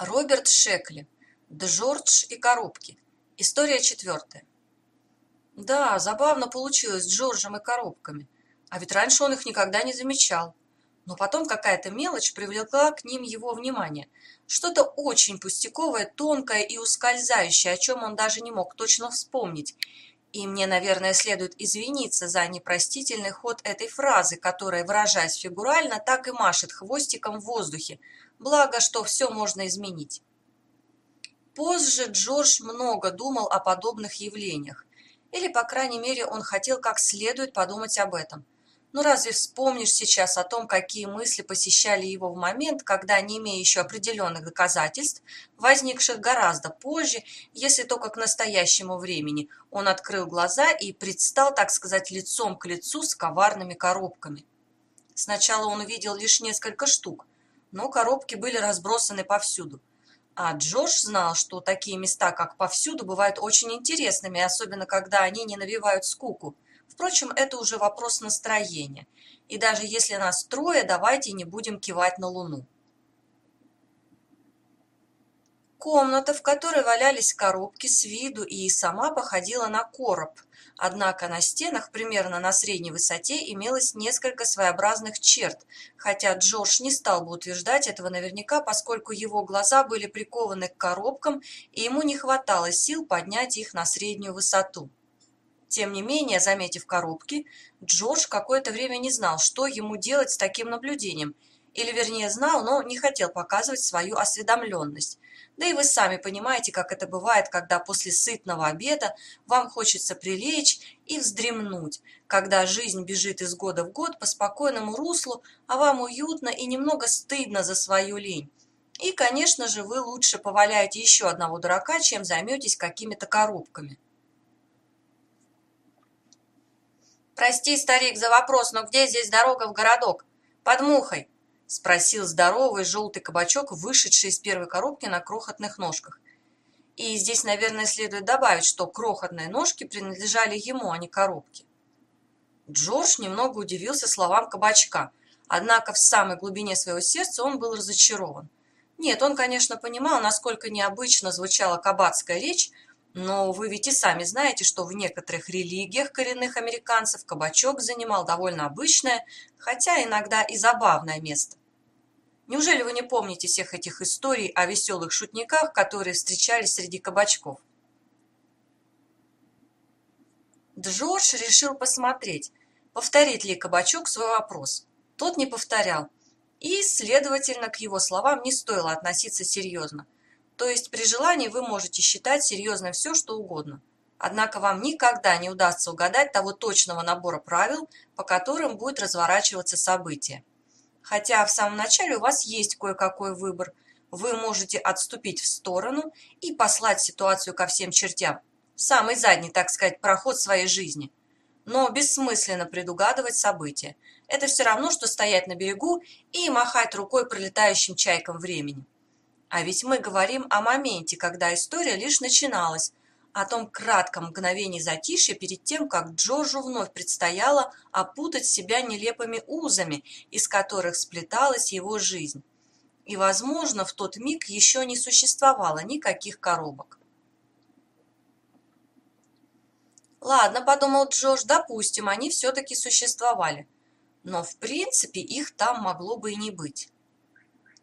Роберт Шекли. Джордж и коробки. История четвертая. Да, забавно получилось с Джорджем и коробками. А ведь раньше он их никогда не замечал. Но потом какая-то мелочь привлекла к ним его внимание. Что-то очень пустяковое, тонкое и ускользающее, о чем он даже не мог точно вспомнить. И мне, наверное, следует извиниться за непростительный ход этой фразы, которая, выражаясь фигурально, так и машет хвостиком в воздухе. Благо, что все можно изменить. Позже Джордж много думал о подобных явлениях. Или, по крайней мере, он хотел как следует подумать об этом. Но разве вспомнишь сейчас о том, какие мысли посещали его в момент, когда, не имея еще определенных доказательств, возникших гораздо позже, если только к настоящему времени, он открыл глаза и предстал, так сказать, лицом к лицу с коварными коробками? Сначала он увидел лишь несколько штук, но коробки были разбросаны повсюду. А Джордж знал, что такие места, как повсюду, бывают очень интересными, особенно когда они не навевают скуку – Впрочем, это уже вопрос настроения. И даже если нас трое, давайте не будем кивать на Луну. Комната, в которой валялись коробки с виду и сама походила на короб. Однако на стенах, примерно на средней высоте, имелось несколько своеобразных черт, хотя Джордж не стал бы утверждать этого наверняка, поскольку его глаза были прикованы к коробкам, и ему не хватало сил поднять их на среднюю высоту. Тем не менее, заметив коробки, Джордж какое-то время не знал, что ему делать с таким наблюдением, или вернее знал, но не хотел показывать свою осведомленность. Да и вы сами понимаете, как это бывает, когда после сытного обеда вам хочется прилечь и вздремнуть, когда жизнь бежит из года в год по спокойному руслу, а вам уютно и немного стыдно за свою лень. И, конечно же, вы лучше поваляете еще одного дурака, чем займетесь какими-то коробками. «Прости, старик, за вопрос, но где здесь дорога в городок? Под мухой!» — спросил здоровый желтый кабачок, вышедший из первой коробки на крохотных ножках. И здесь, наверное, следует добавить, что крохотные ножки принадлежали ему, а не коробке. Джордж немного удивился словам кабачка, однако в самой глубине своего сердца он был разочарован. Нет, он, конечно, понимал, насколько необычно звучала кабацкая речь, но вы ведь и сами знаете, что в некоторых религиях коренных американцев кабачок занимал довольно обычное, хотя иногда и забавное место. Неужели вы не помните всех этих историй о веселых шутниках, которые встречались среди кабачков? Джордж решил посмотреть, повторит ли кабачок свой вопрос. Тот не повторял, и, следовательно, к его словам не стоило относиться серьезно – то есть при желании вы можете считать серьезным все, что угодно. Однако вам никогда не удастся угадать того точного набора правил, по которым будет разворачиваться событие. Хотя в самом начале у вас есть кое-какой выбор. Вы можете отступить в сторону и послать ситуацию ко всем чертям. Самый задний, так сказать, проход своей жизни. Но бессмысленно предугадывать события. Это все равно, что стоять на берегу и махать рукой пролетающим чайкам времени. А ведь мы говорим о моменте, когда история лишь начиналась, о том кратком мгновении затишья перед тем, как Джорджу вновь предстояло опутать себя нелепыми узами, из которых сплеталась его жизнь. И, возможно, в тот миг еще не существовало никаких коробок. Ладно, подумал Джордж, допустим, они все-таки существовали. Но, в принципе, их там могло бы и не быть.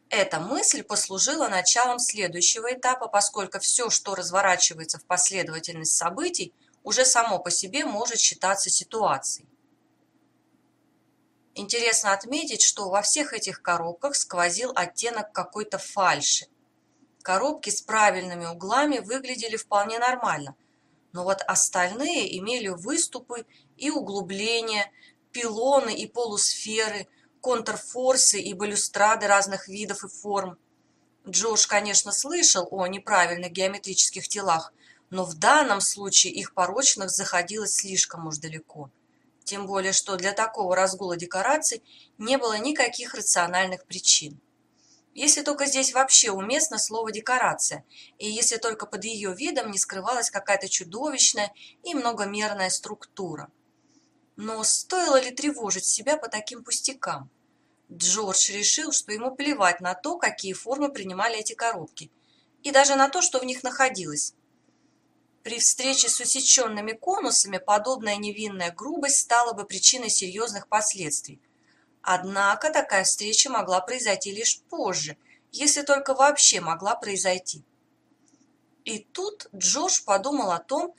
Эта мысль послужила началом следующего этапа, поскольку все, что разворачивается в последовательность событий, уже само по себе может считаться ситуацией. Интересно отметить, что во всех этих коробках сквозил оттенок какой-то фальши. Коробки с правильными углами выглядели вполне нормально, но вот остальные имели выступы и углубления, пилоны и полусферы – контрфорсы и балюстрады разных видов и форм. Джош, конечно, слышал о неправильных геометрических телах, но в данном случае их порочность заходилась слишком уж далеко. Тем более, что для такого разгула декораций не было никаких рациональных причин. Если только здесь вообще уместно слово «декорация», и если только под ее видом не скрывалась какая-то чудовищная и многомерная структура. Но стоило ли тревожить себя по таким пустякам? Джордж решил, что ему плевать на то, какие формы принимали эти коробки, и даже на то, что в них находилось. При встрече с усеченными конусами подобная невинная грубость стала бы причиной серьезных последствий. Однако такая встреча могла произойти лишь позже, если только вообще могла произойти. И тут Джош подумал о том,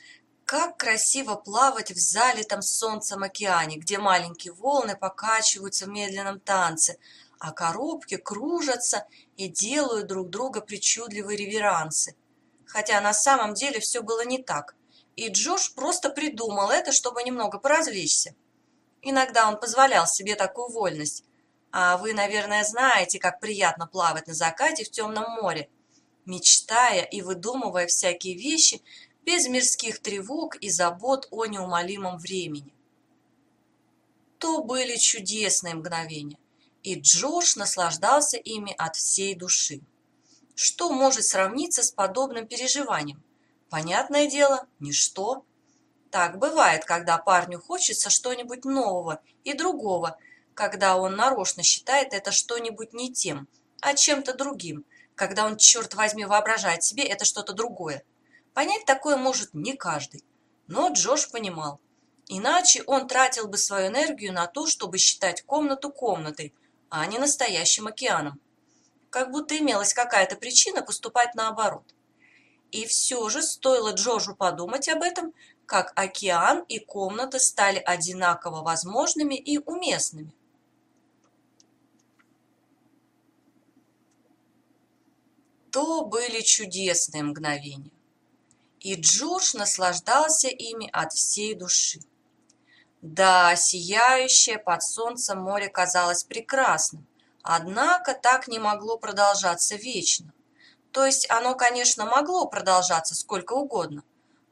как красиво плавать в залитом солнцем океане, где маленькие волны покачиваются в медленном танце, а коробки кружатся и делают друг друга причудливые реверансы. Хотя на самом деле все было не так, и Джош просто придумал это, чтобы немного поразвлечься. Иногда он позволял себе такую вольность. А вы, наверное, знаете, как приятно плавать на закате в темном море, мечтая и выдумывая всякие вещи, без мирских тревог и забот о неумолимом времени. То были чудесные мгновения, и Джош наслаждался ими от всей души. Что может сравниться с подобным переживанием? Понятное дело, ничто. Так бывает, когда парню хочется что-нибудь нового и другого, когда он нарочно считает это что-нибудь не тем, а чем-то другим, когда он, черт возьми, воображает себе это что-то другое. Понять такое может не каждый, но Джош понимал. Иначе он тратил бы свою энергию на то, чтобы считать комнату комнатой, а не настоящим океаном. Как будто имелась какая-то причина поступать наоборот. И все же стоило Джошу подумать об этом, как океан и комната стали одинаково возможными и уместными. То были чудесные мгновения и Джордж наслаждался ими от всей души. Да, сияющее под солнцем море казалось прекрасным, однако так не могло продолжаться вечно. То есть оно, конечно, могло продолжаться сколько угодно,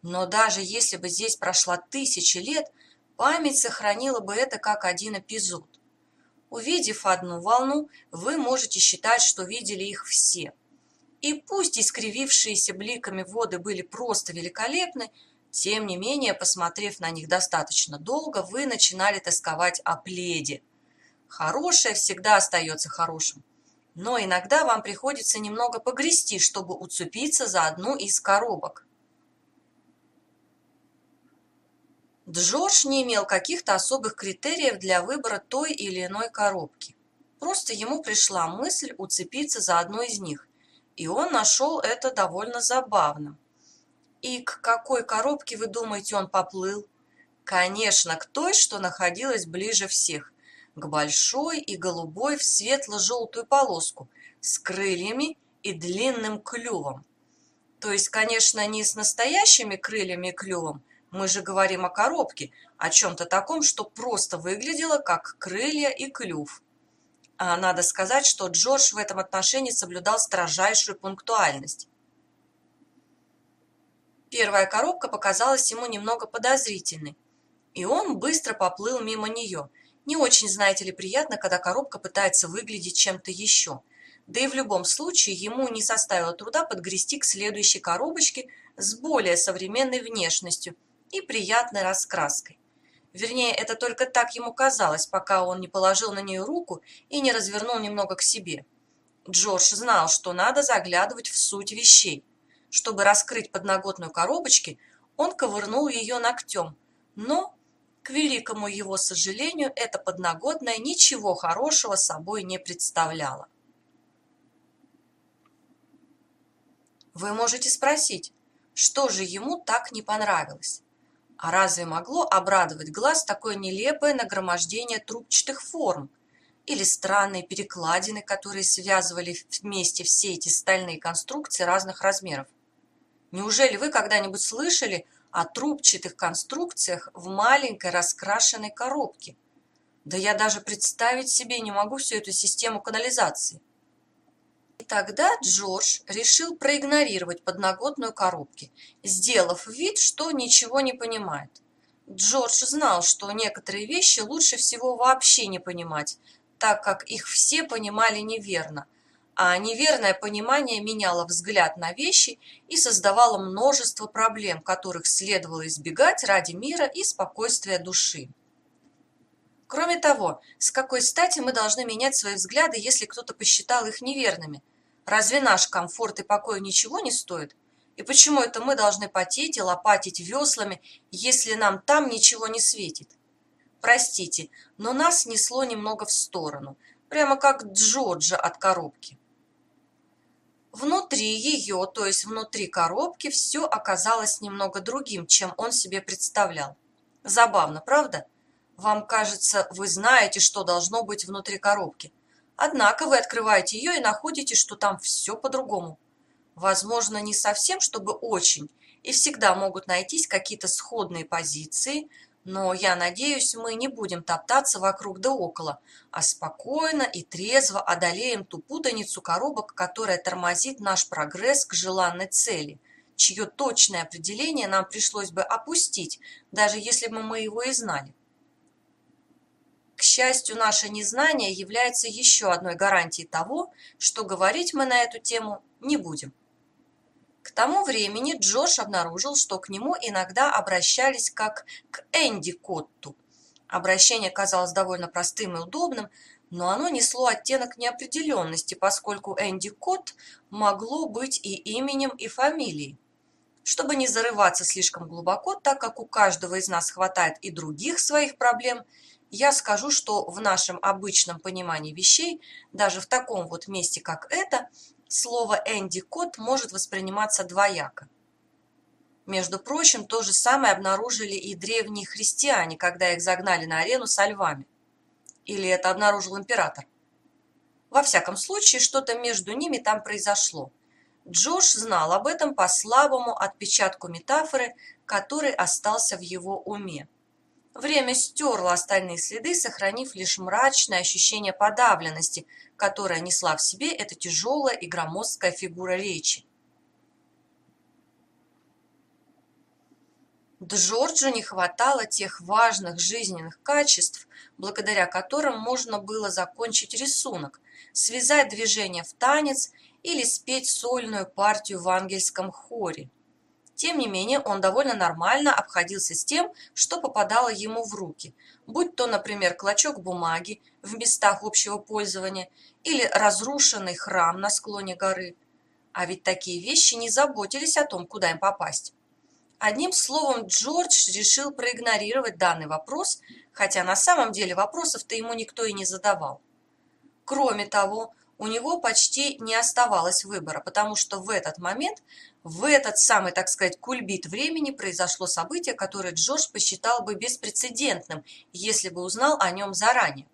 но даже если бы здесь прошла тысячи лет, память сохранила бы это как один эпизод. Увидев одну волну, вы можете считать, что видели их все – и пусть искривившиеся бликами воды были просто великолепны, тем не менее, посмотрев на них достаточно долго, вы начинали тосковать о пледе. Хорошее всегда остается хорошим, но иногда вам приходится немного погрести, чтобы уцепиться за одну из коробок. Джордж не имел каких-то особых критериев для выбора той или иной коробки. Просто ему пришла мысль уцепиться за одну из них, и он нашел это довольно забавным. И к какой коробке, вы думаете, он поплыл? Конечно, к той, что находилась ближе всех, к большой и голубой в светло-желтую полоску с крыльями и длинным клювом. То есть, конечно, не с настоящими крыльями и клювом, мы же говорим о коробке, о чем-то таком, что просто выглядело как крылья и клюв. А надо сказать, что Джордж в этом отношении соблюдал строжайшую пунктуальность. Первая коробка показалась ему немного подозрительной, и он быстро поплыл мимо нее. Не очень, знаете ли, приятно, когда коробка пытается выглядеть чем-то еще. Да и в любом случае ему не составило труда подгрести к следующей коробочке с более современной внешностью и приятной раскраской. Вернее, это только так ему казалось, пока он не положил на нее руку и не развернул немного к себе. Джордж знал, что надо заглядывать в суть вещей. Чтобы раскрыть подноготную коробочки, он ковырнул ее ногтем, но, к великому его сожалению, эта подноготная ничего хорошего собой не представляла. Вы можете спросить, что же ему так не понравилось? А разве могло обрадовать глаз такое нелепое нагромождение трубчатых форм? Или странные перекладины, которые связывали вместе все эти стальные конструкции разных размеров? Неужели вы когда-нибудь слышали о трубчатых конструкциях в маленькой раскрашенной коробке? Да я даже представить себе не могу всю эту систему канализации. Тогда Джордж решил проигнорировать подноготную коробки, сделав вид, что ничего не понимает. Джордж знал, что некоторые вещи лучше всего вообще не понимать, так как их все понимали неверно, а неверное понимание меняло взгляд на вещи и создавало множество проблем, которых следовало избегать ради мира и спокойствия души. Кроме того, с какой стати мы должны менять свои взгляды, если кто-то посчитал их неверными? Разве наш комфорт и покой ничего не стоит? И почему это мы должны потеть и лопатить веслами, если нам там ничего не светит? Простите, но нас несло немного в сторону, прямо как Джорджа от коробки. Внутри ее, то есть внутри коробки, все оказалось немного другим, чем он себе представлял. Забавно, правда? Вам кажется, вы знаете, что должно быть внутри коробки. Однако вы открываете ее и находите, что там все по-другому. Возможно, не совсем, чтобы очень, и всегда могут найтись какие-то сходные позиции, но я надеюсь, мы не будем топтаться вокруг да около, а спокойно и трезво одолеем ту путаницу коробок, которая тормозит наш прогресс к желанной цели, чье точное определение нам пришлось бы опустить, даже если бы мы его и знали. К счастью, наше незнание является еще одной гарантией того, что говорить мы на эту тему не будем. К тому времени Джош обнаружил, что к нему иногда обращались как к Энди Котту. Обращение казалось довольно простым и удобным, но оно несло оттенок неопределенности, поскольку Энди Котт могло быть и именем, и фамилией. Чтобы не зарываться слишком глубоко, так как у каждого из нас хватает и других своих проблем, я скажу, что в нашем обычном понимании вещей, даже в таком вот месте, как это, слово «Энди Кот» может восприниматься двояко. Между прочим, то же самое обнаружили и древние христиане, когда их загнали на арену со львами. Или это обнаружил император? Во всяком случае, что-то между ними там произошло. Джош знал об этом по слабому отпечатку метафоры, который остался в его уме. Время стерло остальные следы, сохранив лишь мрачное ощущение подавленности, которое несла в себе эта тяжелая и громоздкая фигура речи. Джорджу не хватало тех важных жизненных качеств, благодаря которым можно было закончить рисунок, связать движение в танец или спеть сольную партию в ангельском хоре. Тем не менее, он довольно нормально обходился с тем, что попадало ему в руки, будь то, например, клочок бумаги в местах общего пользования или разрушенный храм на склоне горы. А ведь такие вещи не заботились о том, куда им попасть. Одним словом, Джордж решил проигнорировать данный вопрос, хотя на самом деле вопросов-то ему никто и не задавал. Кроме того, у него почти не оставалось выбора, потому что в этот момент, в этот самый, так сказать, кульбит времени произошло событие, которое Джордж посчитал бы беспрецедентным, если бы узнал о нем заранее.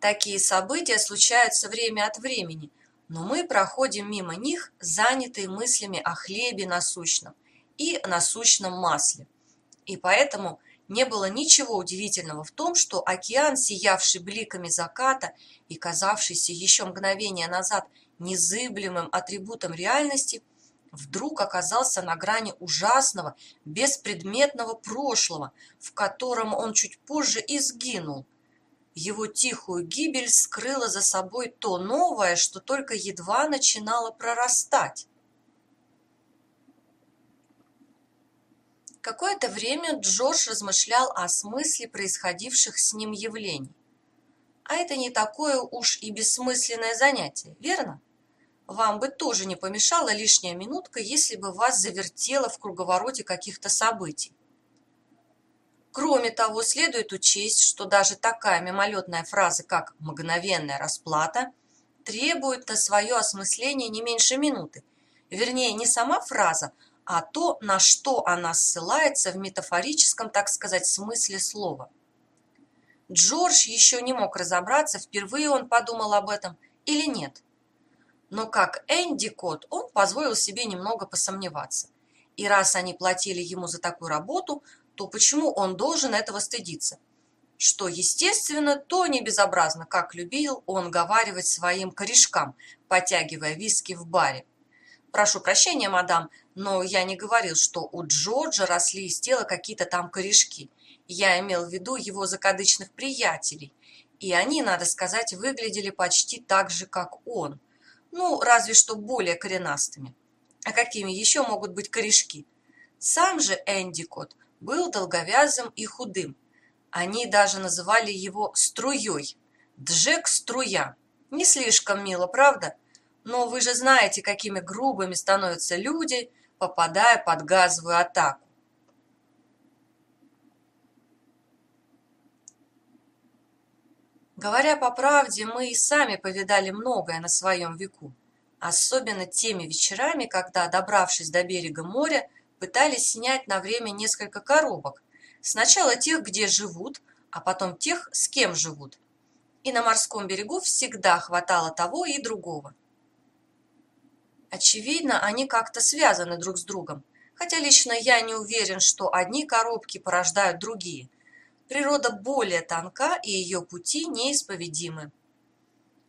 Такие события случаются время от времени, но мы проходим мимо них, занятые мыслями о хлебе насущном и насущном масле. И поэтому – не было ничего удивительного в том, что океан, сиявший бликами заката и казавшийся еще мгновение назад незыблемым атрибутом реальности, вдруг оказался на грани ужасного, беспредметного прошлого, в котором он чуть позже и сгинул. Его тихую гибель скрыла за собой то новое, что только едва начинало прорастать. Какое-то время Джордж размышлял о смысле происходивших с ним явлений. А это не такое уж и бессмысленное занятие, верно? Вам бы тоже не помешала лишняя минутка, если бы вас завертело в круговороте каких-то событий. Кроме того, следует учесть, что даже такая мимолетная фраза, как «мгновенная расплата», требует на свое осмысление не меньше минуты. Вернее, не сама фраза, а то, на что она ссылается в метафорическом, так сказать, смысле слова. Джордж еще не мог разобраться, впервые он подумал об этом или нет. Но как Энди Кот, он позволил себе немного посомневаться. И раз они платили ему за такую работу, то почему он должен этого стыдиться? Что, естественно, то не безобразно, как любил он говаривать своим корешкам, потягивая виски в баре. Прошу прощения, мадам, но я не говорил, что у Джорджа росли из тела какие-то там корешки. Я имел в виду его закадычных приятелей. И они, надо сказать, выглядели почти так же, как он. Ну, разве что более коренастыми. А какими еще могут быть корешки? Сам же Эндикот был долговязым и худым. Они даже называли его струей. Джек-струя. Не слишком мило, правда? Но вы же знаете, какими грубыми становятся люди, попадая под газовую атаку. Говоря по правде, мы и сами повидали многое на своем веку, особенно теми вечерами, когда, добравшись до берега моря, пытались снять на время несколько коробок, сначала тех, где живут, а потом тех, с кем живут. И на морском берегу всегда хватало того и другого. Очевидно, они как-то связаны друг с другом, хотя лично я не уверен, что одни коробки порождают другие. Природа более тонка, и ее пути неисповедимы.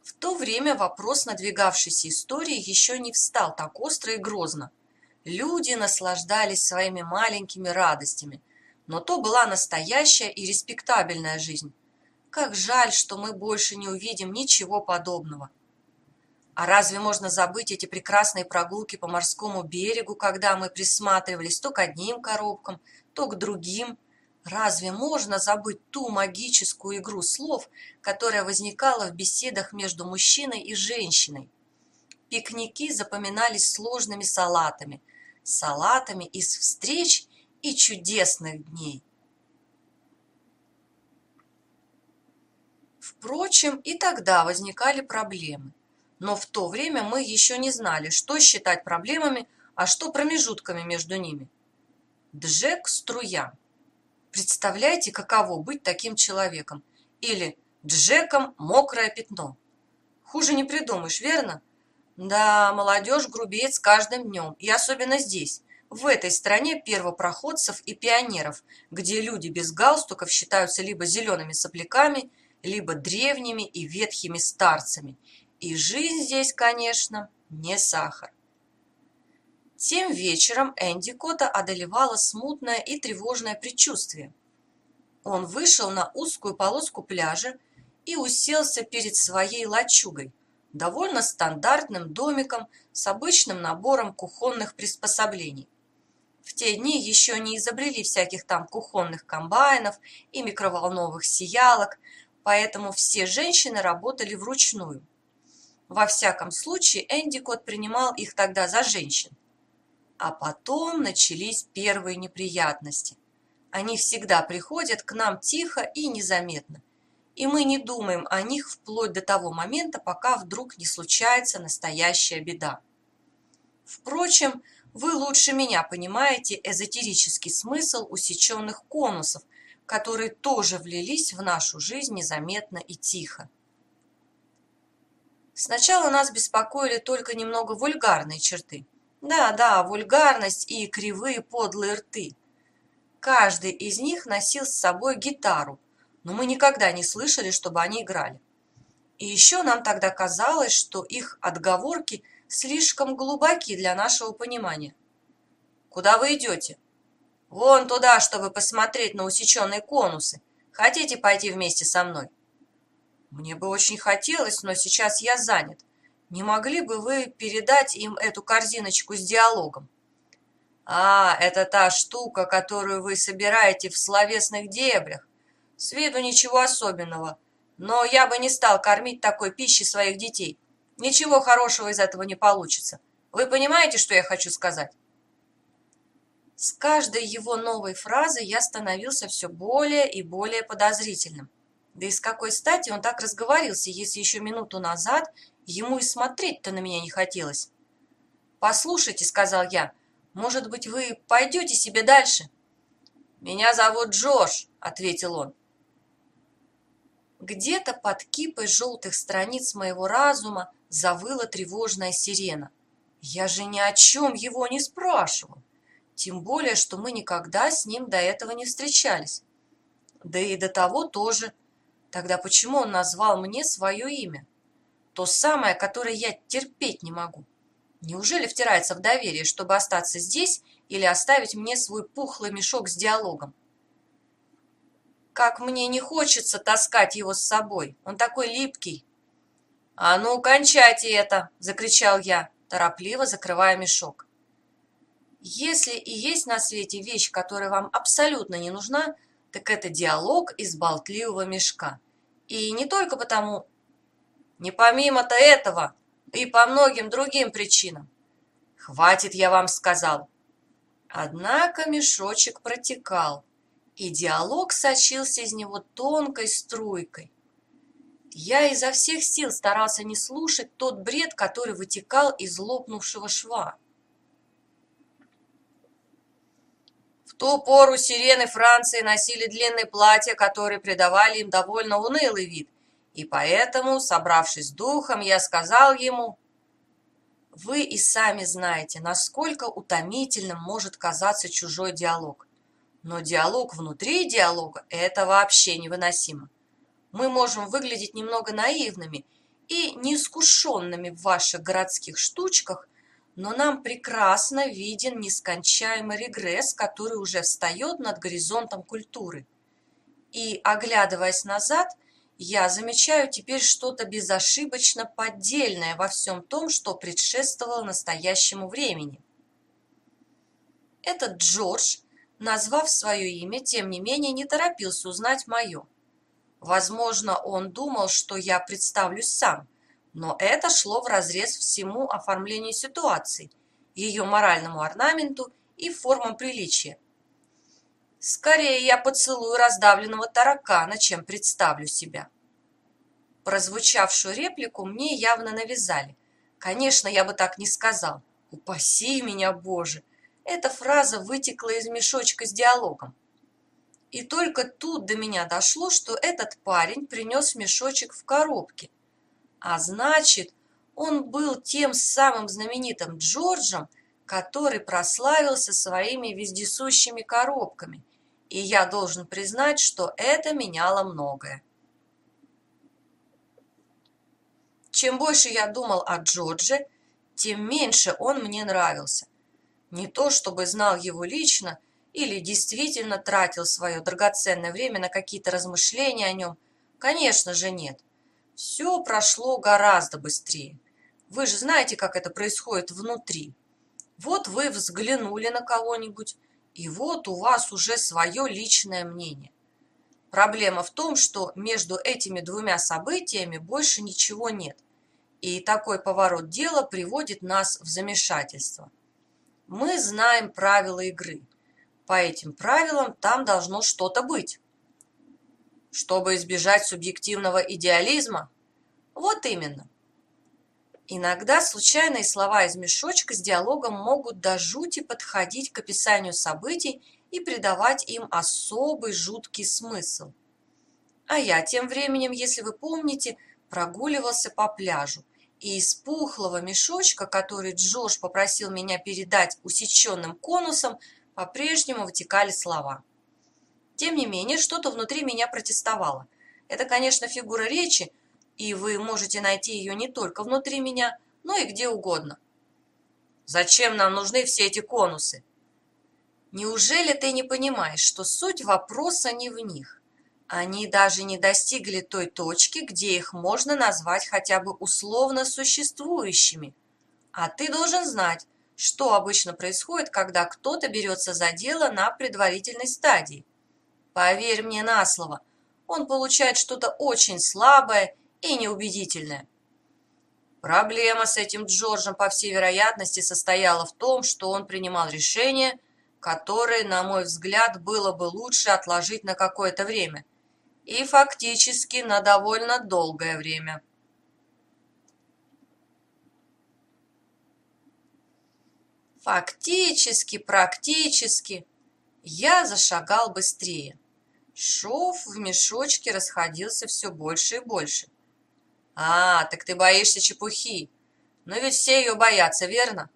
В то время вопрос надвигавшейся истории еще не встал так остро и грозно. Люди наслаждались своими маленькими радостями, но то была настоящая и респектабельная жизнь. Как жаль, что мы больше не увидим ничего подобного. А разве можно забыть эти прекрасные прогулки по морскому берегу, когда мы присматривались то к одним коробкам, то к другим? Разве можно забыть ту магическую игру слов, которая возникала в беседах между мужчиной и женщиной? Пикники запоминались сложными салатами, салатами из встреч и чудесных дней. Впрочем, и тогда возникали проблемы – но в то время мы еще не знали, что считать проблемами, а что промежутками между ними. Джек Струя. Представляете, каково быть таким человеком? Или Джеком мокрое пятно. Хуже не придумаешь, верно? Да, молодежь грубеет с каждым днем, и особенно здесь, в этой стране первопроходцев и пионеров, где люди без галстуков считаются либо зелеными сопляками, либо древними и ветхими старцами, и жизнь здесь, конечно, не сахар. Тем вечером Энди Кота одолевало смутное и тревожное предчувствие. Он вышел на узкую полоску пляжа и уселся перед своей лачугой, довольно стандартным домиком с обычным набором кухонных приспособлений. В те дни еще не изобрели всяких там кухонных комбайнов и микроволновых сиялок, поэтому все женщины работали вручную – во всяком случае, Эндикот принимал их тогда за женщин. А потом начались первые неприятности. Они всегда приходят к нам тихо и незаметно. И мы не думаем о них вплоть до того момента, пока вдруг не случается настоящая беда. Впрочем, вы лучше меня понимаете эзотерический смысл усеченных конусов, которые тоже влились в нашу жизнь незаметно и тихо. Сначала нас беспокоили только немного вульгарные черты. Да-да, вульгарность и кривые подлые рты. Каждый из них носил с собой гитару, но мы никогда не слышали, чтобы они играли. И еще нам тогда казалось, что их отговорки слишком глубоки для нашего понимания. «Куда вы идете?» «Вон туда, чтобы посмотреть на усеченные конусы. Хотите пойти вместе со мной?» Мне бы очень хотелось, но сейчас я занят. Не могли бы вы передать им эту корзиночку с диалогом? А, это та штука, которую вы собираете в словесных дебрях. С виду ничего особенного. Но я бы не стал кормить такой пищей своих детей. Ничего хорошего из этого не получится. Вы понимаете, что я хочу сказать? С каждой его новой фразой я становился все более и более подозрительным. Да и с какой стати он так разговорился, если еще минуту назад ему и смотреть-то на меня не хотелось? «Послушайте», — сказал я, — «может быть, вы пойдете себе дальше?» «Меня зовут Джош», — ответил он. Где-то под кипой желтых страниц моего разума завыла тревожная сирена. Я же ни о чем его не спрашивал. Тем более, что мы никогда с ним до этого не встречались. Да и до того тоже. Тогда почему он назвал мне свое имя? То самое, которое я терпеть не могу. Неужели втирается в доверие, чтобы остаться здесь или оставить мне свой пухлый мешок с диалогом? Как мне не хочется таскать его с собой. Он такой липкий. «А ну, кончайте это!» – закричал я, торопливо закрывая мешок. Если и есть на свете вещь, которая вам абсолютно не нужна, так это диалог из болтливого мешка. И не только потому, не помимо-то этого, и по многим другим причинам. Хватит, я вам сказал. Однако мешочек протекал, и диалог сочился из него тонкой струйкой. Я изо всех сил старался не слушать тот бред, который вытекал из лопнувшего шва. В ту пору сирены Франции носили длинные платья, которые придавали им довольно унылый вид, и поэтому, собравшись духом, я сказал ему, «Вы и сами знаете, насколько утомительным может казаться чужой диалог. Но диалог внутри диалога – это вообще невыносимо. Мы можем выглядеть немного наивными и неискушенными в ваших городских штучках, но нам прекрасно виден нескончаемый регресс, который уже встает над горизонтом культуры. И, оглядываясь назад – я замечаю теперь что-то безошибочно поддельное во всем том, что предшествовало настоящему времени. Этот Джордж, назвав свое имя, тем не менее не торопился узнать мое. Возможно, он думал, что я представлюсь сам, но это шло вразрез всему оформлению ситуации, ее моральному орнаменту и формам приличия. Скорее я поцелую раздавленного таракана, чем представлю себя. Прозвучавшую реплику мне явно навязали. Конечно, я бы так не сказал. Упаси меня, Боже! Эта фраза вытекла из мешочка с диалогом. И только тут до меня дошло, что этот парень принес мешочек в коробке. А значит, он был тем самым знаменитым Джорджем, который прославился своими вездесущими коробками – и я должен признать, что это меняло многое. Чем больше я думал о Джордже, тем меньше он мне нравился. Не то, чтобы знал его лично или действительно тратил свое драгоценное время на какие-то размышления о нем. Конечно же, нет. Все прошло гораздо быстрее. Вы же знаете, как это происходит внутри. Вот вы взглянули на кого-нибудь, и вот у вас уже свое личное мнение. Проблема в том, что между этими двумя событиями больше ничего нет. И такой поворот дела приводит нас в замешательство. Мы знаем правила игры. По этим правилам там должно что-то быть. Чтобы избежать субъективного идеализма? Вот именно. Иногда случайные слова из мешочка с диалогом могут до жути подходить к описанию событий и придавать им особый жуткий смысл. А я тем временем, если вы помните, прогуливался по пляжу, и из пухлого мешочка, который Джош попросил меня передать усеченным конусом, по-прежнему вытекали слова. Тем не менее, что-то внутри меня протестовало. Это, конечно, фигура речи, и вы можете найти ее не только внутри меня, но и где угодно. Зачем нам нужны все эти конусы? Неужели ты не понимаешь, что суть вопроса не в них? Они даже не достигли той точки, где их можно назвать хотя бы условно существующими. А ты должен знать, что обычно происходит, когда кто-то берется за дело на предварительной стадии. Поверь мне на слово, он получает что-то очень слабое и неубедительное. Проблема с этим Джорджем, по всей вероятности, состояла в том, что он принимал решение, которое, на мой взгляд, было бы лучше отложить на какое-то время. И фактически на довольно долгое время. Фактически, практически, я зашагал быстрее. Шов в мешочке расходился все больше и больше. А, так ты боишься чепухи. Но ведь все ее боятся, верно?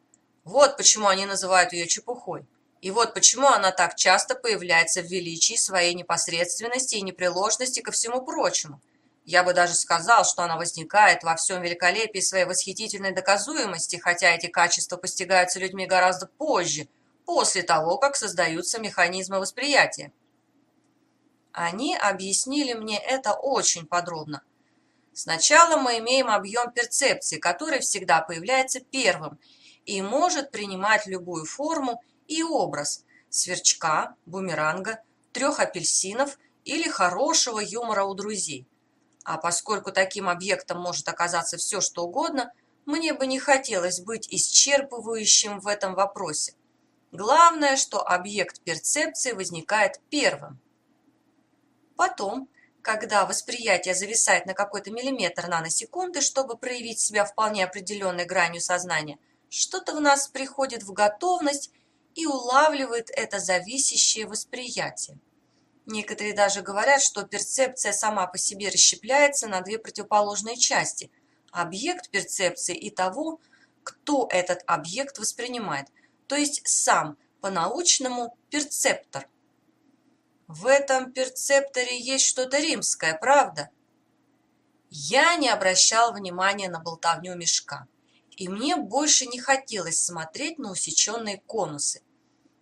Вот почему они называют ее чепухой. И вот почему она так часто появляется в величии своей непосредственности и непреложности ко всему прочему. Я бы даже сказал, что она возникает во всем великолепии своей восхитительной доказуемости, хотя эти качества постигаются людьми гораздо позже, после того, как создаются механизмы восприятия. Они объяснили мне это очень подробно. Сначала мы имеем объем перцепции, который всегда появляется первым и может принимать любую форму и образ – сверчка, бумеранга, трех апельсинов или хорошего юмора у друзей. А поскольку таким объектом может оказаться все, что угодно, мне бы не хотелось быть исчерпывающим в этом вопросе. Главное, что объект перцепции возникает первым. Потом, когда восприятие зависает на какой-то миллиметр наносекунды, чтобы проявить себя вполне определенной гранью сознания, что-то в нас приходит в готовность и улавливает это зависящее восприятие. Некоторые даже говорят, что перцепция сама по себе расщепляется на две противоположные части – объект перцепции и того, кто этот объект воспринимает, то есть сам, по-научному, перцептор. В этом перцепторе есть что-то римское, правда? Я не обращал внимания на болтовню мешка, и мне больше не хотелось смотреть на усеченные конусы.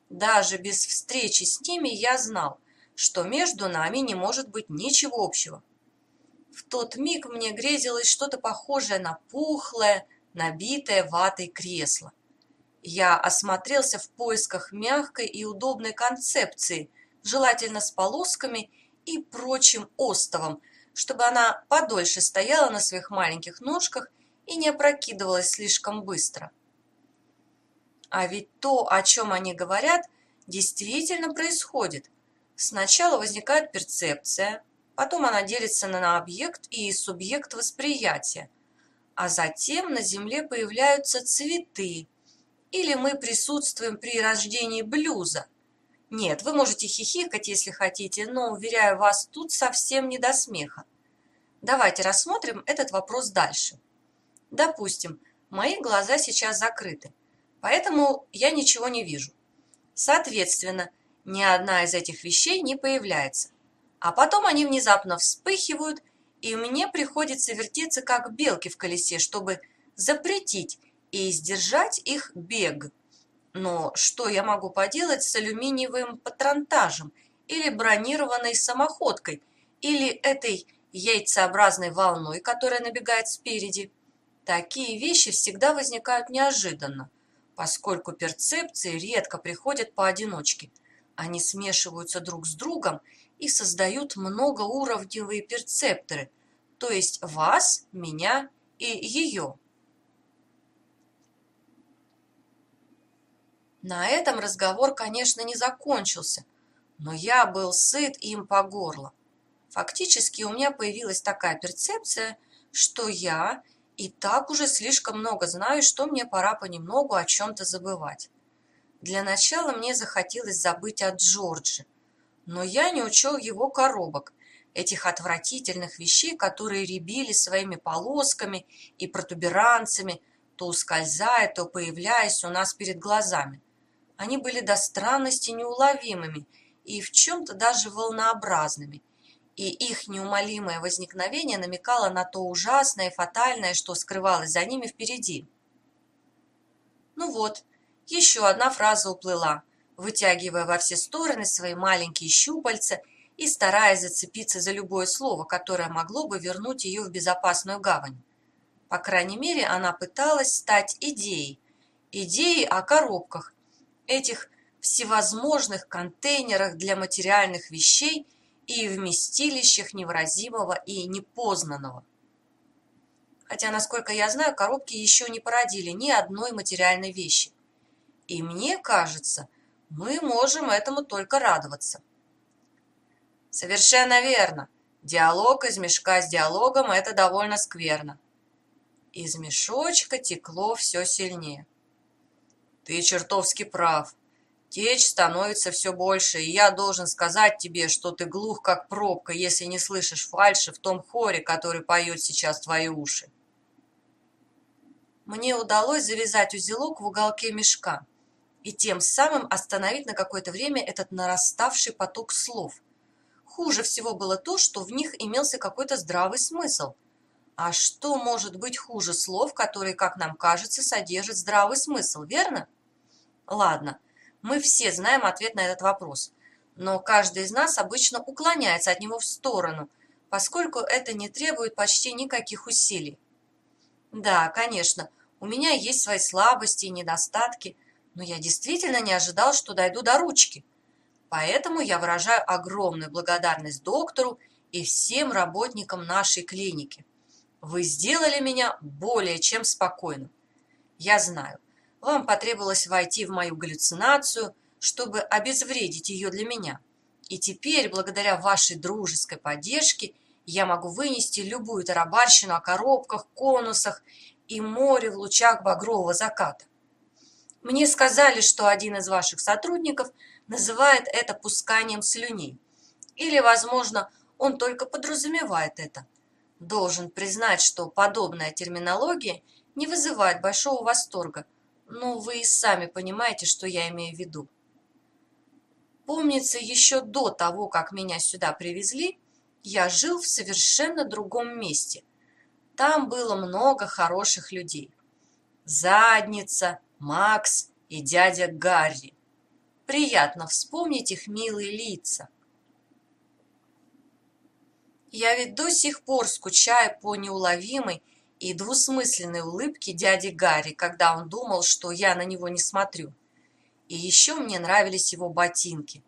Даже без встречи с ними я знал, что между нами не может быть ничего общего. В тот миг мне грезилось что-то похожее на пухлое, набитое ватой кресло. Я осмотрелся в поисках мягкой и удобной концепции, желательно с полосками и прочим остовом, чтобы она подольше стояла на своих маленьких ножках и не опрокидывалась слишком быстро. А ведь то, о чем они говорят, действительно происходит. Сначала возникает перцепция, потом она делится на объект и субъект восприятия, а затем на Земле появляются цветы, или мы присутствуем при рождении блюза. Нет, вы можете хихикать, если хотите, но, уверяю вас, тут совсем не до смеха. Давайте рассмотрим этот вопрос дальше. Допустим, мои глаза сейчас закрыты, поэтому я ничего не вижу. Соответственно, ни одна из этих вещей не появляется. А потом они внезапно вспыхивают, и мне приходится вертеться, как белки в колесе, чтобы запретить и сдержать их бег. Но что я могу поделать с алюминиевым патронтажем или бронированной самоходкой, или этой яйцеобразной волной, которая набегает спереди? Такие вещи всегда возникают неожиданно, поскольку перцепции редко приходят поодиночке – они смешиваются друг с другом и создают многоуровневые перцепторы, то есть вас, меня и ее. На этом разговор, конечно, не закончился, но я был сыт им по горло. Фактически у меня появилась такая перцепция, что я и так уже слишком много знаю, что мне пора понемногу о чем-то забывать. Для начала мне захотелось забыть о Джордже, но я не учел его коробок, этих отвратительных вещей, которые рябили своими полосками и протуберанцами, то ускользая, то появляясь у нас перед глазами. Они были до странности неуловимыми и в чем-то даже волнообразными, и их неумолимое возникновение намекало на то ужасное и фатальное, что скрывалось за ними впереди. Ну вот, еще одна фраза уплыла, вытягивая во все стороны свои маленькие щупальца и стараясь зацепиться за любое слово, которое могло бы вернуть ее в безопасную гавань. По крайней мере, она пыталась стать идеей. Идеей о коробках, этих всевозможных контейнерах для материальных вещей и вместилищах невыразимого и непознанного. Хотя, насколько я знаю, коробки еще не породили ни одной материальной вещи. И мне кажется, мы можем этому только радоваться. Совершенно верно. Диалог из мешка с диалогом – это довольно скверно. Из мешочка текло все сильнее. Ты чертовски прав. Течь становится все больше, и я должен сказать тебе, что ты глух, как пробка, если не слышишь фальши в том хоре, который поет сейчас твои уши. Мне удалось завязать узелок в уголке мешка и тем самым остановить на какое-то время этот нараставший поток слов. Хуже всего было то, что в них имелся какой-то здравый смысл. А что может быть хуже слов, которые, как нам кажется, содержат здравый смысл, верно? Ладно, мы все знаем ответ на этот вопрос, но каждый из нас обычно уклоняется от него в сторону, поскольку это не требует почти никаких усилий. Да, конечно, у меня есть свои слабости и недостатки – но я действительно не ожидал, что дойду до ручки. Поэтому я выражаю огромную благодарность доктору и всем работникам нашей клиники. Вы сделали меня более чем спокойным. Я знаю, вам потребовалось войти в мою галлюцинацию, чтобы обезвредить ее для меня. И теперь, благодаря вашей дружеской поддержке, я могу вынести любую тарабарщину о коробках, конусах и море в лучах багрового заката. Мне сказали, что один из ваших сотрудников называет это пусканием слюней. Или, возможно, он только подразумевает это. Должен признать, что подобная терминология не вызывает большого восторга, но вы и сами понимаете, что я имею в виду. Помнится, еще до того, как меня сюда привезли, я жил в совершенно другом месте. Там было много хороших людей. Задница, Макс и дядя Гарри. Приятно вспомнить их милые лица. Я ведь до сих пор скучаю по неуловимой и двусмысленной улыбке дяди Гарри, когда он думал, что я на него не смотрю. И еще мне нравились его ботинки.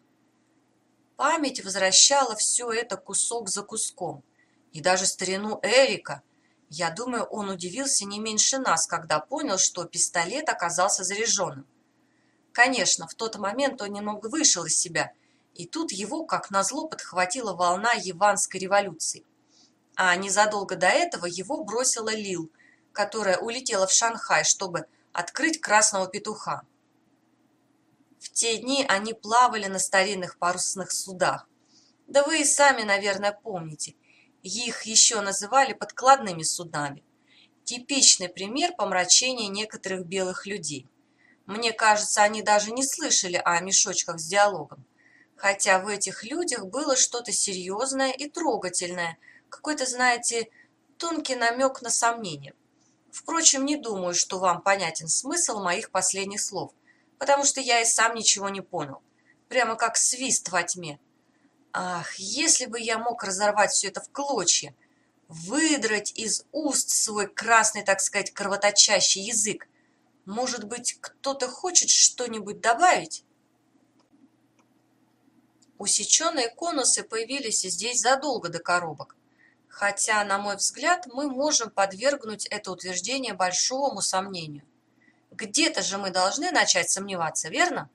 Память возвращала все это кусок за куском. И даже старину Эрика. Я думаю, он удивился не меньше нас, когда понял, что пистолет оказался заряженным. Конечно, в тот момент он немного вышел из себя, и тут его, как назло, подхватила волна Яванской революции. А незадолго до этого его бросила Лил, которая улетела в Шанхай, чтобы открыть красного петуха. В те дни они плавали на старинных парусных судах. Да вы и сами, наверное, помните. Их еще называли подкладными судами. Типичный пример помрачения некоторых белых людей. Мне кажется, они даже не слышали о мешочках с диалогом. Хотя в этих людях было что-то серьезное и трогательное, какой-то, знаете, тонкий намек на сомнение. Впрочем, не думаю, что вам понятен смысл моих последних слов – потому что я и сам ничего не понял. Прямо как свист во тьме. Ах, если бы я мог разорвать все это в клочья, выдрать из уст свой красный, так сказать, кровоточащий язык. Может быть, кто-то хочет что-нибудь добавить? Усеченные конусы появились здесь задолго до коробок. Хотя, на мой взгляд, мы можем подвергнуть это утверждение большому сомнению. Где-то же мы должны начать сомневаться, верно?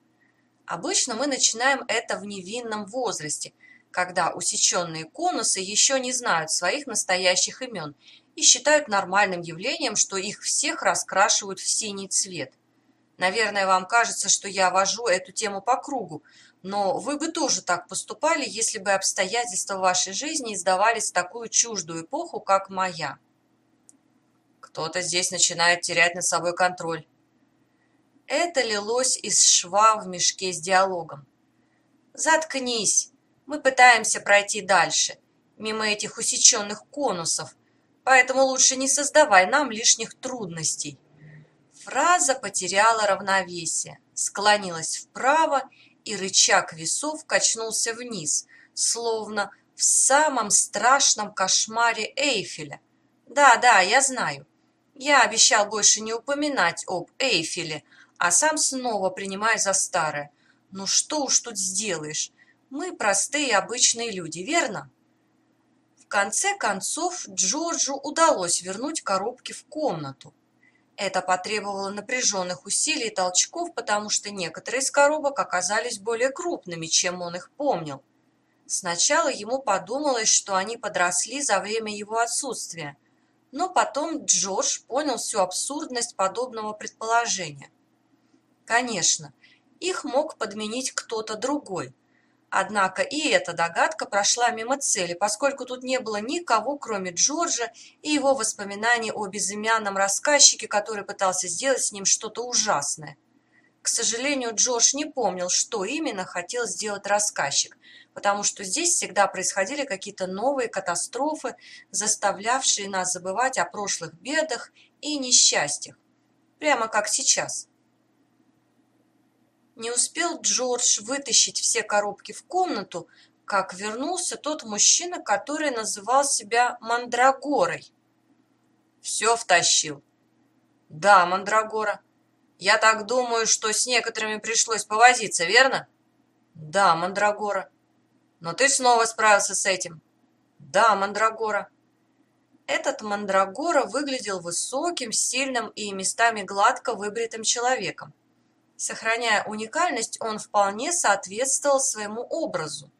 Обычно мы начинаем это в невинном возрасте, когда усеченные конусы еще не знают своих настоящих имен и считают нормальным явлением, что их всех раскрашивают в синий цвет. Наверное, вам кажется, что я вожу эту тему по кругу, но вы бы тоже так поступали, если бы обстоятельства вашей жизни издавались в такую чуждую эпоху, как моя. Кто-то здесь начинает терять над собой контроль. Это лилось из шва в мешке с диалогом. «Заткнись! Мы пытаемся пройти дальше, мимо этих усеченных конусов, поэтому лучше не создавай нам лишних трудностей». Фраза потеряла равновесие, склонилась вправо, и рычаг весов качнулся вниз, словно в самом страшном кошмаре Эйфеля. Да, да, я знаю. Я обещал больше не упоминать об Эйфеле, а сам снова принимаю за старое. Ну что уж тут сделаешь? Мы простые обычные люди, верно? В конце концов Джорджу удалось вернуть коробки в комнату. Это потребовало напряженных усилий и толчков, потому что некоторые из коробок оказались более крупными, чем он их помнил. Сначала ему подумалось, что они подросли за время его отсутствия, но потом Джордж понял всю абсурдность подобного предположения. Конечно, их мог подменить кто-то другой. Однако и эта догадка прошла мимо цели, поскольку тут не было никого, кроме Джорджа и его воспоминаний о безымянном рассказчике, который пытался сделать с ним что-то ужасное. К сожалению, Джордж не помнил, что именно хотел сделать рассказчик, потому что здесь всегда происходили какие-то новые катастрофы, заставлявшие нас забывать о прошлых бедах и несчастьях. Прямо как сейчас. Не успел Джордж вытащить все коробки в комнату, как вернулся тот мужчина, который называл себя Мандрагорой. Все втащил. Да, Мандрагора. Я так думаю, что с некоторыми пришлось повозиться, верно? Да, Мандрагора. Но ты снова справился с этим. Да, Мандрагора. Этот Мандрагора выглядел высоким, сильным и местами гладко выбритым человеком. Сохраняя уникальность, он вполне соответствовал своему образу.